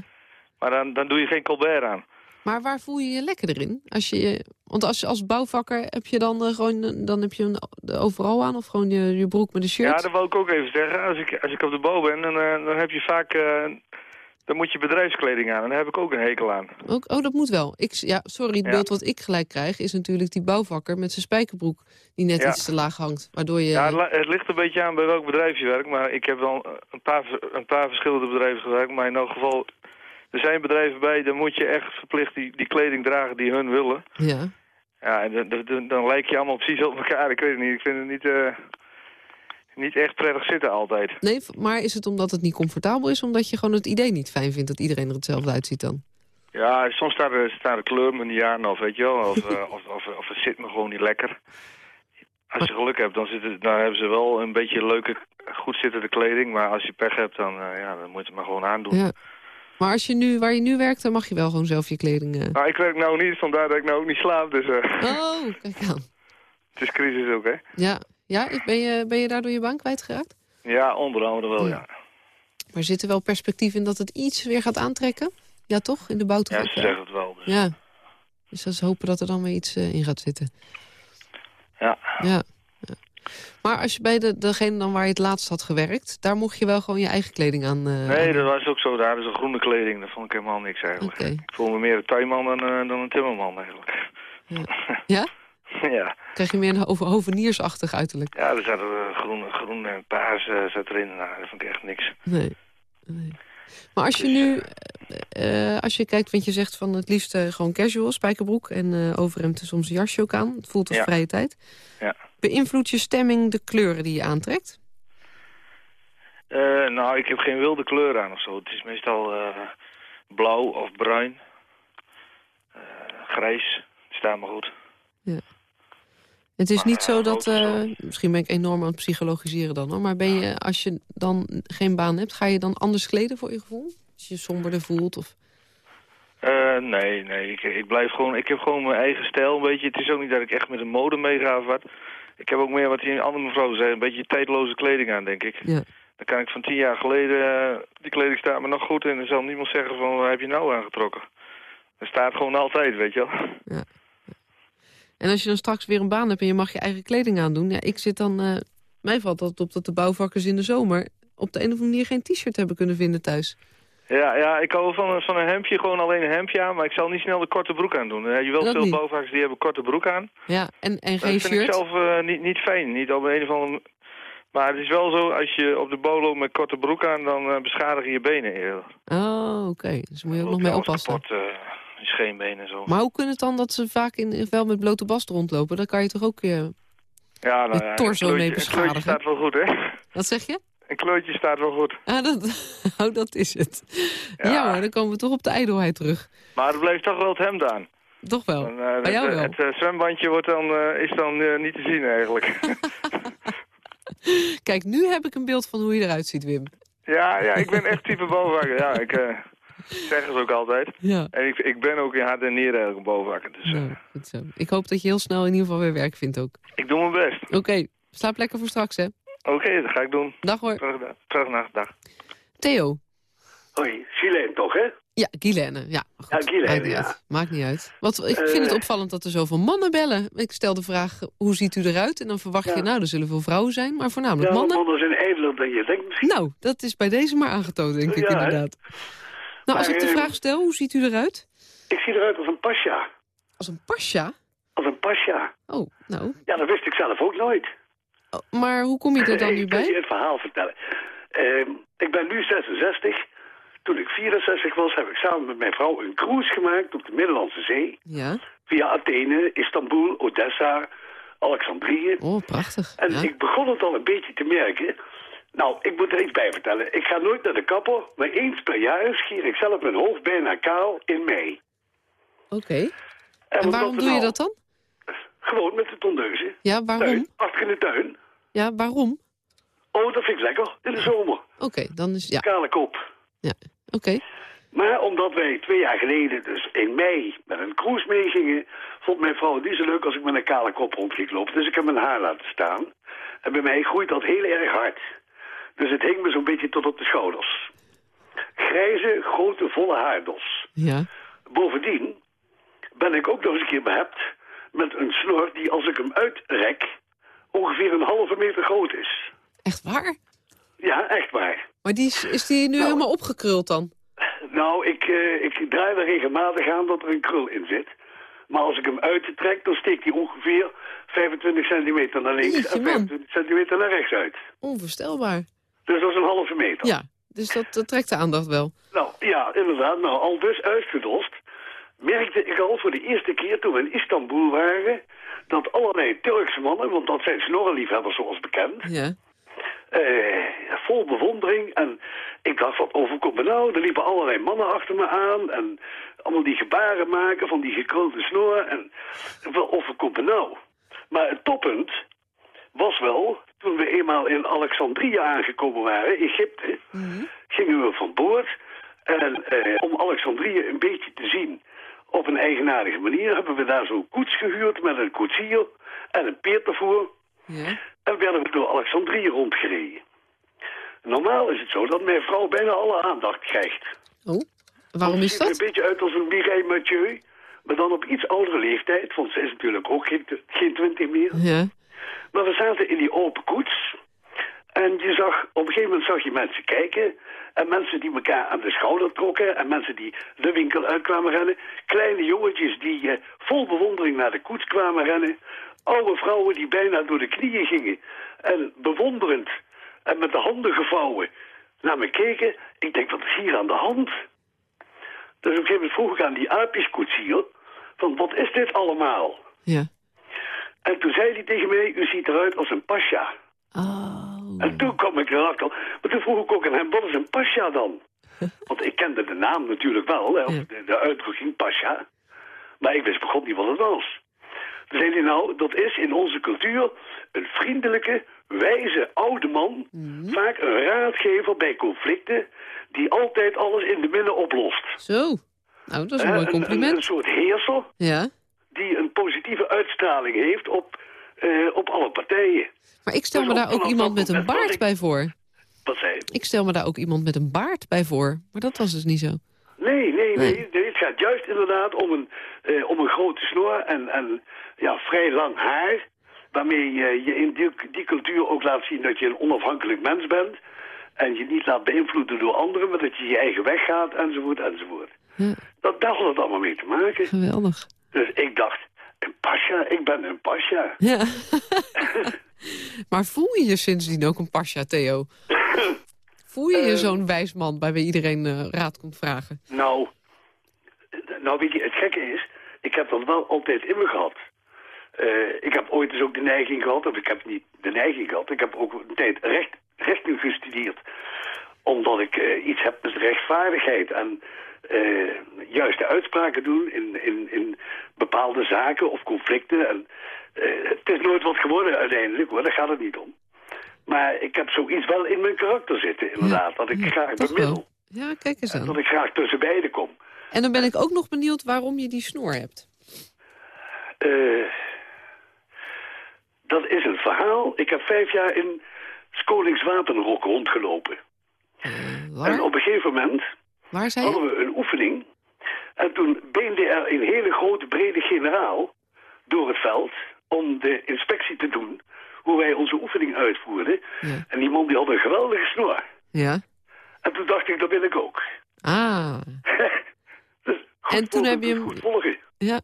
Maar dan, dan doe je geen colbert aan. Maar waar voel je je lekker erin? Als je, want als, als bouwvakker heb je dan eh, gewoon dan heb je een overal aan of gewoon je, je broek met een shirt? Ja, dat wil ik ook even zeggen. Als ik, als ik op de bouw ben, dan, dan heb je vaak... dan moet je bedrijfskleding aan. En daar heb ik ook een hekel aan. Ook, oh, dat moet wel. Ik, ja, sorry, het Ja. beeld wat ik gelijk krijg... is natuurlijk die bouwvakker met zijn spijkerbroek... die net Ja. iets te laag hangt. Waardoor je... Ja, het, li- het ligt een beetje aan bij welk bedrijf je werkt. Maar ik heb wel een paar, een paar verschillende bedrijven gewerkt. Maar in elk geval, er zijn bedrijven bij, dan moet je echt verplicht die, die kleding dragen die hun willen. Ja. Ja, en dan, dan, dan lijkt je allemaal precies op elkaar. Ik weet het niet. Ik vind het niet, eh, niet echt prettig zitten altijd. Nee, maar is het omdat het niet comfortabel is... omdat je gewoon het idee niet fijn vindt... dat iedereen er hetzelfde uitziet dan? Ja, soms staat er, staat de kleur me niet aan of weet je wel. Of, eh, of, of, of het zit me gewoon niet lekker. Als je geluk hebt, dan, zit het, dan hebben ze wel een beetje leuke, goed zittende kleding. Maar als je pech hebt, dan, eh, ja, dan moet je het maar gewoon aandoen. Ja. Maar als je nu, waar je nu werkt, dan mag je wel gewoon zelf je kleding... eh. Nou, ik werk nou niet, vandaar dat ik nou ook niet slaap. Dus Oh, kijk aan. *laughs* het is crisis ook, hè. Ja, ja ben, je, ben je daardoor je baan kwijtgeraakt? Ja, onder andere wel, ja. Maar zit er wel perspectief in dat het iets weer gaat aantrekken? Ja, toch? In de bouw Ja, ze zeggen het wel. Dus. Ja. Dus dat is hopen dat er dan weer iets eh, in gaat zitten. Ja. Ja. ja. Maar als je bij de, degene dan waar je het laatst had gewerkt... daar mocht je wel gewoon je eigen kleding aan... eh, Nee, dat was ook zo. Daar is een groene kleding. Dat vond ik helemaal niks eigenlijk. Ik voel me meer een tuinman dan, eh, dan een timmerman eigenlijk. Ja? ja. *laughs* Krijg je meer een over hoveniersachtig uiterlijk? Ja, er zat uh, groen, groen en paars eh, zat erin. Nou, dat vond ik echt niks. Nee. nee. Maar als je nu... eh, eh, als je kijkt, want je zegt van het liefst eh, gewoon casual, spijkerbroek... en eh overhemd en soms een jasje ook aan. Het voelt als Ja. vrije tijd. Ja. Beïnvloedt je stemming de kleuren die je aantrekt? Eh, nou, ik heb geen wilde kleur aan of zo. Het is meestal eh, blauw of bruin. Eh, grijs. Staat me goed. Ja. Het is Maar, niet zo dat... eh, misschien ben ik enorm aan het psychologiseren dan, hoor. Maar ben je, als je dan geen baan hebt, ga je dan anders kleden voor je gevoel? Als je je somberder voelt? Of... Eh, nee, nee. Ik, ik blijf gewoon... Ik heb gewoon mijn eigen stijl een beetje. Het is ook niet dat ik echt met een mode meega of wat. Ik heb ook meer wat die andere mevrouw zei. Een beetje tijdloze kleding aan, denk ik. Ja. Dan kan ik van tien jaar geleden, eh, die kleding staat me nog goed en dan zal niemand zeggen van, waar heb je nou aangetrokken? Er staat gewoon altijd, weet je wel. En als je dan straks weer een baan hebt en je mag je eigen kleding aandoen... Ja, ik zit dan... eh, mij valt dat op dat de bouwvakkers in de zomer... op de een of andere manier geen t-shirt hebben kunnen vinden thuis. Ja, ja, ik hou van, een- van een hemdje, gewoon alleen een hemdje aan, maar ik zal niet snel de korte broek aan doen. Je wel Dat veel bouwvakkers die hebben korte broek aan. Ja, en, en Dat geen vind ik shirt. zelf eh, niet, niet fijn, niet op een of andere... Maar het is wel zo, als je op de bolo met korte broek aan, dan eh, beschadig je je benen eerder. Oh, oké. Dus moet je ook nog mee oppassen. kapot, je scheenbenen en zo. Maar hoe kan het dan dat ze vaak in, wel met blote bast rondlopen? Dan kan je toch ook... eh, ja, nou je torso mee kleurtje- Een beschadigen. staat wel goed, hè? wat zeg je? Een kleurtje staat wel goed. Ah, dat, *laughs* oh, dat is het. Ja. hoor, dan komen we toch op de ijdelheid terug. Maar er blijft toch wel het hemd aan. Toch wel. Dan, eh, Bij jou het, wel. het eh, zwembandje wordt dan, is dan niet te zien eigenlijk. *laughs* Kijk, nu heb ik een beeld van hoe je eruit ziet, Wim. ja, ja, ik ben echt type bouwvakker. Ja, ik *laughs* zeggen ze ook altijd. Ja. En ik, ik ben ook in hart en nieren eigenlijk een bouwvakker. Dus eh, Nou, goed zo. Ik hoop dat je heel snel in ieder geval weer werk vindt ook. ik doe mijn best. Oké, slaap lekker voor straks, hè. Oké, dat ga ik doen. Dag hoor. Terug nacht, dag. Theo. Hoi, Silene toch, hè? Ja, Guylaine. Ja, goed. Ja, Guylaine, Maakt niet ja. uit. Maakt niet uit. Wat, ik vind het Eh. opvallend dat er zoveel mannen bellen. Ik stel de vraag, hoe ziet u eruit? En dan verwacht je, nou, er zullen veel vrouwen zijn, maar voornamelijk Ja, mannen. mannen zijn ijdeler dan je denkt misschien. Nou, dat is bij deze maar aangetoond, denk ik Ja, hè? Nou, als Maar, ik de eh, vraag stel, hoe ziet u eruit? Ik zie eruit als een pasja. Als een pasja? Als een pasja. Oh, nou. Ja, dat wist ik zelf ook nooit. Oh, maar hoe kom je er dan *laughs* nu ik kan je bij? het verhaal vertellen. Ehm, ik ben nu 66. Toen ik 64 was, heb ik samen met mijn vrouw een cruise gemaakt op de Middellandse Zee. Ja. Via Athene, Istanbul, Odessa, Alexandrië. Oh, prachtig. En Ja. ik begon het al een beetje te merken. Nou, ik moet er iets bij vertellen. Ik ga nooit naar de kapper, maar eens per jaar scheer ik zelf mijn hoofd bijna kaal in mei. Oké. En waarom doe je nou- dat dan? Gewoon met de tondeuze. Ja, waarom? Tuin, achter in de tuin. Ja, waarom? Oh, dat vind ik lekker. In de zomer. Oké, dan is... Ja, Kale kop. ja. oké. Maar omdat wij twee jaar geleden, dus in mei, met een cruise meegingen... vond mijn vrouw het niet zo leuk als ik met een kale kop rond ging lopen. Dus ik heb mijn haar laten staan. En bij mij groeit dat heel erg hard. Dus het hing me zo'n beetje tot op de schouders. Grijze, grote, volle haardos. Ja. Bovendien ben ik ook nog eens een keer behept met een snor die als ik hem uitrek ongeveer een halve meter groot is. Echt waar? Ja, echt waar. Maar die is, is die nu helemaal opgekruld dan? Nou, ik, eh, ik draai er regelmatig aan dat er een krul in zit. Maar als ik hem uittrek, dan steekt hij ongeveer 25 centimeter naar links Jeetje, en man. 25 centimeter naar rechts uit. Onvoorstelbaar. Dus dat is een halve meter. Ja, dus dat, dat trekt de aandacht wel. Nou, ja, inderdaad. Nou, al dus uitgedost, merkte ik al voor de eerste keer toen we in Istanbul waren... dat allerlei Turkse mannen, want dat zijn snorrenliefhebbers zoals bekend... Ja. eh, vol bewondering. En ik dacht, wat overkomt me nou? Er liepen allerlei mannen achter me aan. En allemaal die gebaren maken van die gekrulde snor. En wat overkomt me nou? Maar het toppunt was wel, toen we eenmaal in Alexandrië aangekomen waren, Egypte, gingen we van boord. En eh, om Alexandrië een beetje te zien op een eigenaardige manier, hebben we daar zo'n koets gehuurd met een koetsier en een peer ervoor. Ja. En werden we door Alexandrië rondgereden. Normaal is het zo dat mijn vrouw bijna alle aandacht krijgt. Oh, waarom is Ze ziet er dat? een beetje uit als een Mireille Mathieu. Maar dan op iets oudere leeftijd, want ze is natuurlijk ook geen, geen twintig meer. Ja. Maar we zaten in die open koets. En je zag, op een gegeven moment zag je mensen kijken. En mensen die elkaar aan de schouder trokken. En mensen die de winkel uit kwamen rennen. Kleine jongetjes die eh, vol bewondering naar de koets kwamen rennen. Oude vrouwen die bijna door de knieën gingen. En bewonderend en met de handen gevouwen naar me keken. Ik denk, wat is hier aan de hand? Dus op een gegeven moment vroeg ik aan die aapjeskoetsier... van wat is dit allemaal? Ja. En toen zei hij tegen mij, u ziet eruit als een pasja. Oh. En toen kwam ik erachter. Maar toen vroeg ik ook aan hem, wat is een pasja dan? *laughs* Want ik kende de naam natuurlijk wel, hè, of de, de uitdrukking pasja. Maar ik wist begon niet wat het was. Toen zei hij, nou, dat is in onze cultuur een vriendelijke, wijze oude man. Vaak een raadgever bij conflicten, die altijd alles in de midden oplost. Zo. Nou, dat is een mooi Een, een compliment. soort heerser Ja. Die een positieve uitstraling heeft op, eh, op alle partijen. Maar ik stel Dus me daar ook iemand met een baard ik- bij voor. Wat zei je? Ik stel me daar ook iemand met een baard bij voor. Maar dat was dus niet zo. Nee, nee, nee. nee, Het gaat juist inderdaad om een, eh, om een grote snor en, en ja, vrij lang haar. Waarmee je, je in die, die cultuur ook laat zien dat je een onafhankelijk mens bent. En je niet laat beïnvloeden door anderen, maar dat je je eigen weg gaat, enzovoort, enzovoort. Ja, Dat, daar had het allemaal mee te maken. geweldig. Dus ik dacht, een pasja, ik ben een pasja. Ja. *laughs* maar voel je je sindsdien ook een pasja, Theo? *laughs* Voel je je Eh. zo'n wijs man bij wie iedereen eh, raad komt vragen? Nou, nou weet je, het gekke is, ik heb dat wel altijd in me gehad. Eh, ik heb ooit dus ook de neiging gehad, of ik heb niet de neiging gehad, ik heb ook een tijd recht, rechten gestudeerd. Omdat ik eh, iets heb met rechtvaardigheid en eh, juiste uitspraken doen in, in, in bepaalde zaken of conflicten. En, eh, het is nooit wat geworden uiteindelijk hoor, daar gaat het niet om. Maar ik heb zoiets wel in mijn karakter zitten inderdaad, dat ik Ja, graag bemiddel. Ja, kijk eens aan. Dat ik graag tussen beiden kom. En dan ben ik ook nog benieuwd waarom je die snor hebt. Dat is een verhaal. Ik heb vijf jaar in Skolingswapenrok rondgelopen. En op een gegeven moment Waar hadden we een oefening. En toen beende er een hele grote, brede generaal door het veld... om de inspectie te doen hoe wij onze oefening uitvoerden. Ja. En die man die had een geweldige snor. Ja. En toen dacht ik, dat wil ik ook. Ah. *laughs* Dus goed En toen volgen, heb je dus hem- Goed volgen. Ja.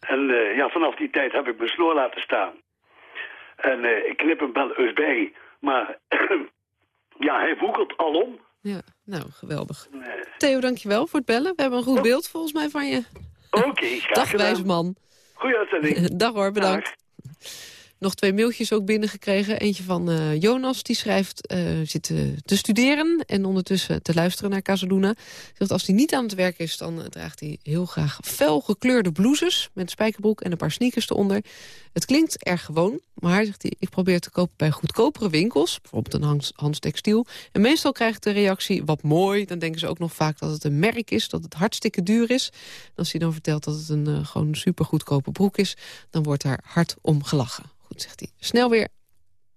En eh, ja, vanaf die tijd heb ik mijn snor laten staan. En eh, ik knip hem wel eens bij. Maar ja, hij woekert alom. Ja. Nou, geweldig. Eh, Theo, dankjewel voor het bellen. We hebben een goed beeld volgens mij van je. Oké, graag Dag, gedaan. wijze man. Goeie uitzending. *laughs* Dag hoor, bedankt. Nog twee mailtjes ook binnengekregen. Eentje van eh, Jonas, die schrijft, eh, zit te studeren en ondertussen te luisteren naar Casaluna. Zegt als hij niet aan het werk is, dan eh, draagt hij heel graag fel gekleurde blouses... met spijkerbroek en een paar sneakers eronder. Het klinkt erg gewoon, maar zegt hij, ik probeer te kopen bij goedkopere winkels. Bijvoorbeeld een Hans, Hans Textiel. En meestal krijg ik de reactie, wat mooi. Dan denken ze ook nog vaak dat het een merk is, dat het hartstikke duur is. Als hij dan vertelt dat het een eh, gewoon super goedkope broek is... dan wordt daar hard om gelachen. Goed, zegt hij. Snel weer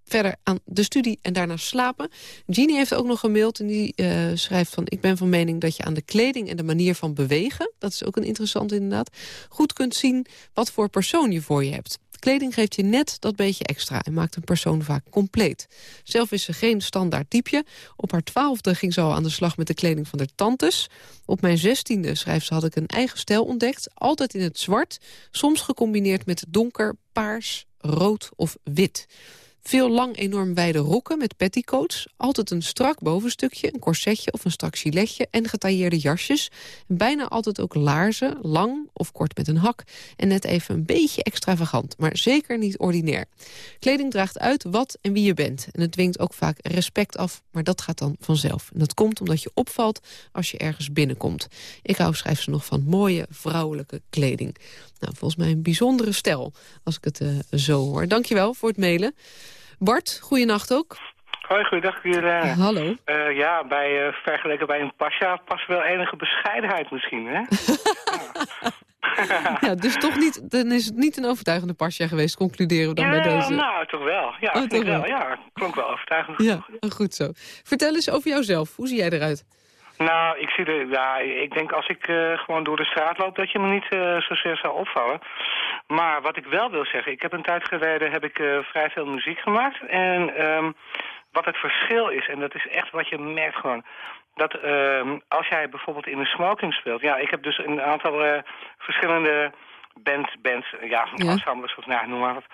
verder aan de studie en daarna slapen. Jeannie heeft ook nog gemaild en die eh, schrijft van... ik ben van mening dat je aan de kleding en de manier van bewegen... dat is ook een interessant inderdaad... goed kunt zien wat voor persoon je voor je hebt. Kleding geeft je net dat beetje extra en maakt een persoon vaak compleet. Zelf is ze geen standaard typje. Op haar twaalfde ging ze al aan de slag met de kleding van de tantes. Op mijn zestiende, schrijft ze, had ik een eigen stijl ontdekt. Altijd in het zwart, soms gecombineerd met donker, paars, rood of wit. Veel lang enorm wijde rokken met petticoats. Altijd een strak bovenstukje, een corsetje of een strak giletje... en getailleerde jasjes. En bijna altijd ook laarzen, lang of kort met een hak. En net even een beetje extravagant, maar zeker niet ordinair. Kleding draagt uit wat en wie je bent. En het dwingt ook vaak respect af, maar dat gaat dan vanzelf. En dat komt omdat je opvalt als je ergens binnenkomt. Ik hou, schrijft ze nog, van mooie vrouwelijke kleding. Nou, volgens mij een bijzondere stijl, als ik het eh, zo hoor. Dankjewel voor het mailen. Bart, goeienacht ook. Hoi, goeiedag Irene. Hallo. Eh, ja, bij, eh, vergeleken bij een pasja past wel enige bescheidenheid misschien, hè? *laughs* Ja, dus toch niet, dan is het niet een overtuigende pasja geweest, concluderen we dan ja, bij deze. nou, toch wel. Ja, Oh, toch wel. Ja, klonk wel overtuigend. Ja, goed zo. Vertel eens over jouzelf. Hoe zie jij eruit? Nou, ik zie er, ja, ik denk als ik eh, gewoon door de straat loop dat je me niet eh, zozeer zou opvallen. Maar wat ik wel wil zeggen, ik heb een tijd geleden heb ik eh, vrij veel muziek gemaakt. En ehm, wat het verschil is, en dat is echt wat je merkt gewoon, dat ehm, als jij bijvoorbeeld in een smoking speelt, ja, ik heb dus een aantal verschillende band, bands, ja, Ja. ensembles of nou, noem maar wat.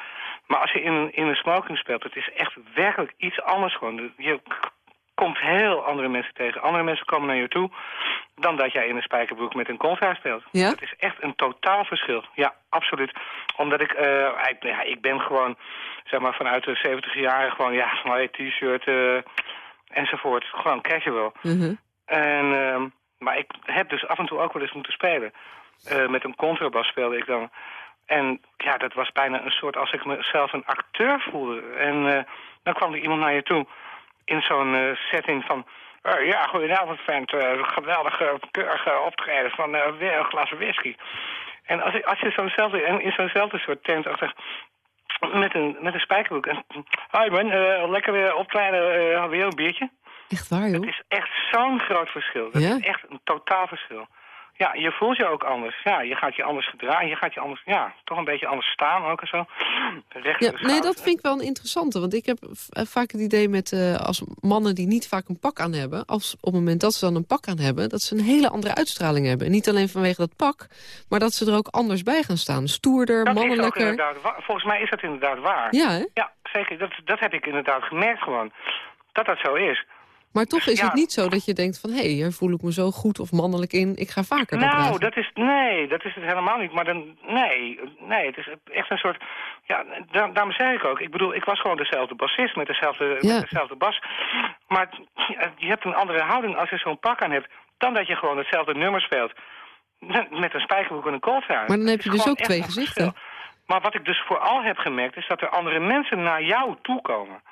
Maar als je in, in een smoking speelt, het is echt werkelijk iets anders gewoon. Je komt heel andere mensen tegen. Andere mensen komen naar je toe dan dat jij in een spijkerbroek met een contra speelt. Ja? Het is echt een totaal verschil. Ja, absoluut. Omdat ik, eh, ik, ja, ik ben gewoon, zeg maar, vanuit de 70 jaren gewoon, ja, *laughs* van t-shirt eh, enzovoort. Gewoon casual. Mhm. En, ehm, maar ik heb dus af en toe ook wel eens moeten spelen. Eh, met een contrabas speelde ik dan. En ja, dat was bijna een soort als ik mezelf een acteur voelde. En dan kwam er iemand naar je toe in zo'n eh, setting van... eh, ja, goedenavond, vent. eh, geweldige, keurige optreden van weer een glas whisky. En als, als je zo'nzelfde, in zo'nzelfde soort tent achter met een, met een spijkerbroek. En, hi man, lekker weer optreden, uh, weer een biertje. Echt waar, joh? Het is echt zo'n groot verschil. Dat Ja? is echt een totaal verschil. Ja, je voelt je ook anders. Ja, je gaat je anders gedragen. Je gaat je anders, ja, toch een beetje anders staan ook en zo. Ja, nee, dat vind ik wel een interessante. Want ik heb eh, vaak het idee met eh, als mannen die niet vaak een pak aan hebben... Als, op het moment dat ze dan een pak aan hebben... dat ze een hele andere uitstraling hebben. En niet alleen vanwege dat pak, maar dat ze er ook anders bij gaan staan. Stoerder, Dat mannelijker. Volgens mij is dat inderdaad waar. Ja, hè? Ja, zeker. Dat, dat heb ik inderdaad gemerkt gewoon. Dat dat zo is. Maar toch is Ja. het niet zo dat je denkt van... hé, hey, hier voel ik me zo goed of mannelijk in, ik ga vaker Nou, dat is, nee, dat is het helemaal niet. Maar dan, nee, nee, het is echt een soort, ja, da daarom zei ik ook. Ik bedoel, ik was gewoon dezelfde bassist met dezelfde, Ja. met dezelfde bas. Maar je hebt een andere houding als je zo'n pak aan hebt, dan dat je gewoon hetzelfde nummer speelt. Met een spijkerbroek en een kooltrui. Maar dan heb je dus ook twee gezichten. Maar wat ik dus vooral heb gemerkt, is dat er andere mensen naar jou toe komen.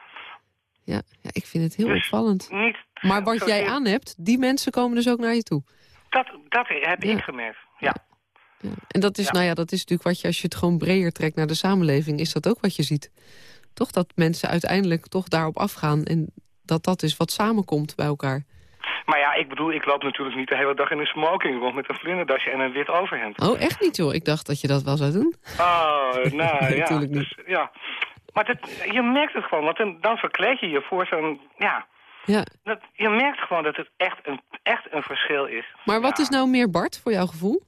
Ja, ja, ik vind het heel Dus opvallend. Niet Maar wat jij aan hebt, die mensen komen dus ook naar je toe. Dat, dat heb Ja. ik gemerkt, ja. Ja. En dat is, nou ja, dat is natuurlijk wat je, als je het gewoon breder trekt naar de samenleving, is dat ook wat je ziet. Toch dat mensen uiteindelijk toch daarop afgaan en dat dat is wat samenkomt bij elkaar. Maar ja, ik bedoel, ik loop natuurlijk niet de hele dag in een smoking rond met een vlinderdasje en een wit overhemd. Oh, echt niet joh? Ik dacht dat je dat wel zou doen. Oh, *laughs* nou Nee, ja. natuurlijk niet. Dus, ja. Maar dat, je merkt het gewoon, want dan, dan verkleed je je voor zo'n... Ja, Ja. dat, je merkt gewoon dat het echt een, echt een verschil is. Maar wat Ja. is nou meer Bart voor jouw gevoel?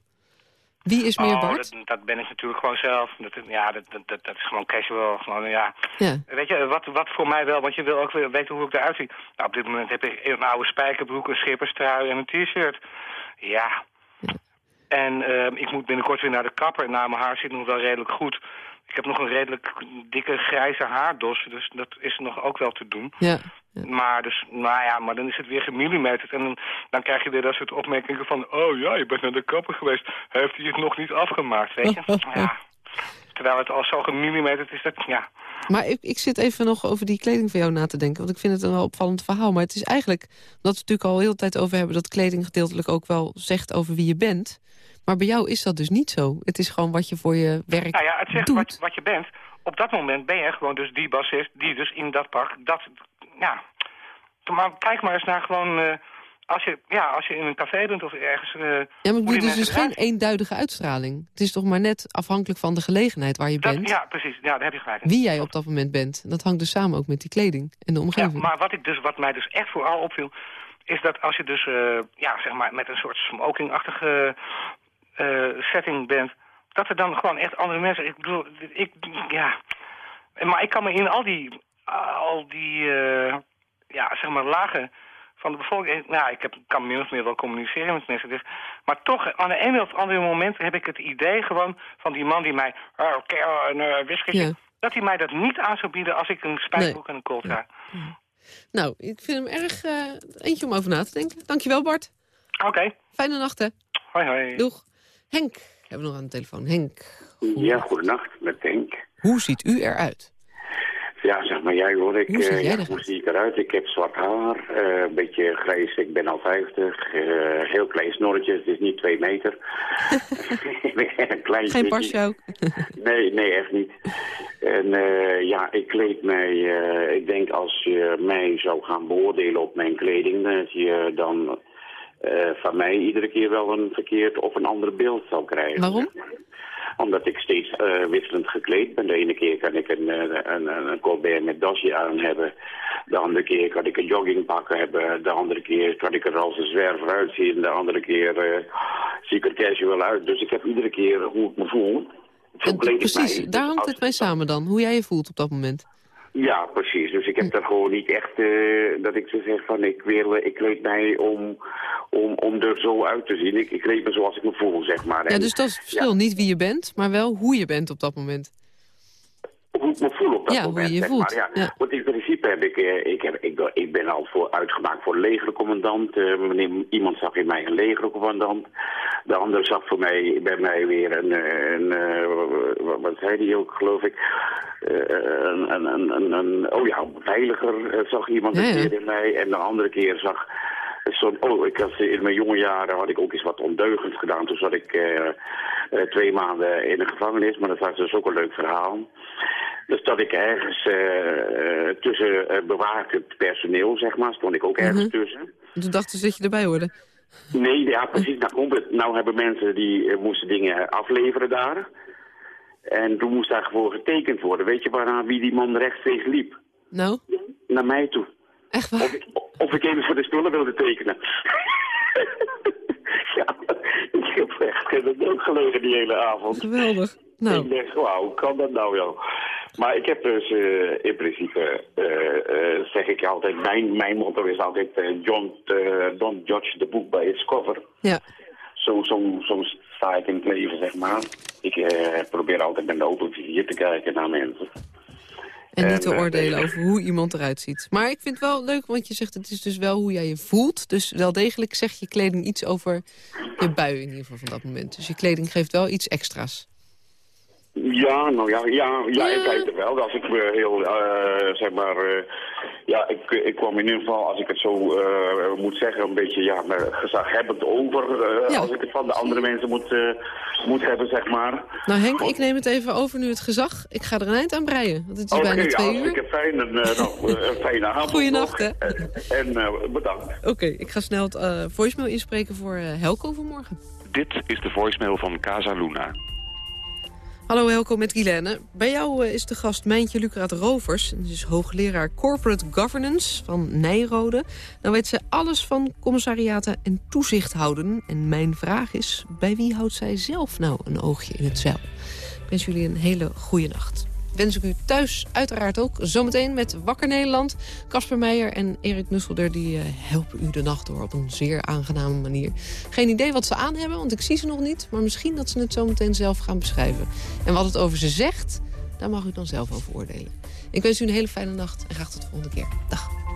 Wie is meer oh, Bart? Dat, dat ben ik natuurlijk gewoon zelf. Dat, ja, dat, dat, dat, is gewoon casual. Gewoon, ja. Ja. Weet je, wat, wat voor mij wel, want je wil ook weer weten hoe ik eruit zie. Nou, op dit moment heb ik een oude spijkerbroek, een schipperstrui en een t-shirt. Ja. En ehm, ik moet binnenkort weer naar de kapper. Nou, mijn haar zit nog wel redelijk goed. Ik heb nog een redelijk dikke grijze haardos, dus dat is nog ook wel te doen. Ja. Maar, dus, nou ja, maar dan is het weer gemillimeterd. En dan, dan krijg je weer dat soort opmerkingen van... oh ja, je bent naar de kapper geweest. Heeft hij het nog niet afgemaakt, weet je? *laughs* ja. Terwijl het al zo gemillimeterd is, dat, ja... Maar ik, ik zit even nog over die kleding van jou na te denken. Want ik vind het een wel opvallend verhaal. Maar het is eigenlijk, omdat we het natuurlijk al heel de tijd over hebben... dat kleding gedeeltelijk ook wel zegt over wie je bent. Maar bij jou is dat dus niet zo. Het is gewoon wat je voor je werk Nou ja, het zegt doet. wat, wat je bent. Op dat moment ben je gewoon dus die bassist die dus in dat pak... Dat, ja. Maar kijk maar eens naar gewoon... eh, als, je, ja, als je in een café bent of ergens... eh, Ja, maar die het is dus geen eenduidige uitstraling. Het is toch maar net afhankelijk van de gelegenheid waar je Dat, bent. ja, precies. Ja, daar heb je gelijk in. Wie jij op dat moment bent. Dat hangt dus samen ook met die kleding en de Ja, omgeving. maar wat, ik dus, wat mij dus echt vooral opviel... is dat als je dus eh, ja, zeg maar met een soort smokingachtige setting bent... dat er dan gewoon echt andere mensen... Ik bedoel, ik, ja... Maar ik kan me in al die, al die eh, ja, zeg maar lagen van de bevolking... Nou, ik heb, kan min of meer wel communiceren met mensen. Dus, maar toch, aan de ene of andere moment heb ik het idee gewoon... van die man die mij... Oh, oké, oh, een uh. Ja. Dat hij mij dat niet aan zou bieden als ik een spijkerbroek en een draag. Nou, ik vind hem erg eh, eentje om over na te denken. Dankjewel, Bart. Oké. Fijne nacht, hè. Hoi, hoi. Doeg. Henk, hebben we nog aan de telefoon. Henk, Ja, goedenacht, met Henk. hoe ziet u eruit? Ja, zeg maar, jij hoor, ik, Hoe ja, hoe zie ik eruit? Ik heb zwart haar, eh, een beetje grijs, ik ben al 50, eh, heel klein snorretje, het is niet twee meter. *laughs* *laughs* een klein Geen pasje ook? *laughs* Nee, nee, echt niet. En ja, ik kleed mij, ik denk als je mij zou gaan beoordelen op mijn kleding, dat je dan eh, van mij iedere keer wel een verkeerd of een ander beeld zou krijgen. Waarom? Omdat ik steeds eh, wisselend gekleed ben. De ene keer kan ik een, eh, een, een, een colbert met dasje aan hebben. De andere keer kan ik een joggingpak hebben. De andere keer kan ik er als een zwerver uitzien. De andere keer zie ik er casual uit. Dus ik heb iedere keer hoe ik me voel. En precies, daar hangt het mee samen dan. Hoe jij je voelt op dat moment. Ja, precies. Dus ik heb er gewoon niet echt eh, dat ik zo zeg van ik wil, ik kleed mij om, om, om er zo uit te zien. Ik, ik kleed me zoals ik me voel, zeg maar. Ja, dus dat is het verschil. Niet wie je bent, maar wel hoe je bent op dat moment. Hoe ik me voel op dat Ja, hoe moment. je je zeg voelt, Maar, ja. ja. Want in principe heb ik, eh, ik, heb, ik, ben- ik ben al voor, uitgemaakt voor legercommandant. Wanneer iemand zag in mij een legercommandant. De ander zag voor mij, bij mij weer een, eh, een wat, wat zei die ook, geloof ik. Een, een, een, een, oh ja, een beveiliger eh, zag iemand een keer in mij. En de andere keer zag zo'n, oh, ik had, in mijn jonge jaren had ik ook eens wat ondeugend gedaan. Toen zat ik eh, eh, twee maanden in de gevangenis, maar dat was dus ook een leuk verhaal. Dus dat ik ergens eh, tussen eh, bewakend personeel, zeg maar, stond ik ook ergens Mhm. tussen. En toen dachten ze dat je erbij hoorde. Nee, ja, precies. Nou, het. nou hebben mensen die eh, moesten dingen afleveren daar. En toen moest daarvoor getekend worden. Weet je waarna wie die man rechtstreeks liep? Nou? Naar mij toe. Echt waar? Of of ik even voor de spullen wilde tekenen. *laughs* ja, ik heb echt in de gelegen die hele avond. Geweldig. Nou. Ik dacht, wauw, hoe kan dat nou, joh? Maar ik heb dus eh, in principe, eh, eh, zeg ik altijd, mijn, mijn motto is altijd, John, don't judge the book by its cover. Ja. Zo, zo, zo sta ik in het leven, zeg maar. Ik probeer altijd met de open vizier te kijken naar mensen. En niet te eh, oordelen over hoe iemand eruit ziet. Maar ik vind het wel leuk, want je zegt het is dus wel hoe jij je voelt. Dus wel degelijk zegt je kleding iets over je bui in ieder geval van dat moment. Dus je kleding geeft wel iets extra's. Ja, nou ja, ja, ja, er wel. Als ik me heel, eh, zeg maar, eh, ja, ik, ik kwam in ieder geval, als ik het zo eh, moet zeggen, een beetje, ja, gezaghebbend over. eh, Als ik het van de andere mensen moet, eh, moet hebben, zeg maar. Nou Henk, ik neem het even over nu het gezag. Ik ga er een eind aan breien, want het is Oké, bijna twee uur. hartstikke fijn. En, eh, nou, eh, een fijne avond. Goeienacht, hè. En, bedankt. Oké, ik ga snel het voicemail inspreken voor Helco vanmorgen. Dit is de voicemail van Casa Luna. Hallo Helco met Guilaine. Bij jou eh, is de gast Mijntje Lucraat Rovers. Ze is hoogleraar Corporate Governance van Nijrode. Nou weet ze alles van commissariaten en toezicht houden. En mijn vraag is, bij wie houdt zij zelf nou een oogje in het zeil? Ik wens jullie een hele goede nacht. Wens ik u thuis uiteraard ook. Zometeen met Wakker Nederland. Casper Meijer en Erik Nusselder die, eh, helpen u de nacht door op een zeer aangename manier. Geen idee wat ze aan hebben, want ik zie ze nog niet. Maar misschien dat ze het zometeen zelf gaan beschrijven. En wat het over ze zegt, daar mag u dan zelf over oordelen. Ik wens u een hele fijne nacht en graag tot de volgende keer. Dag.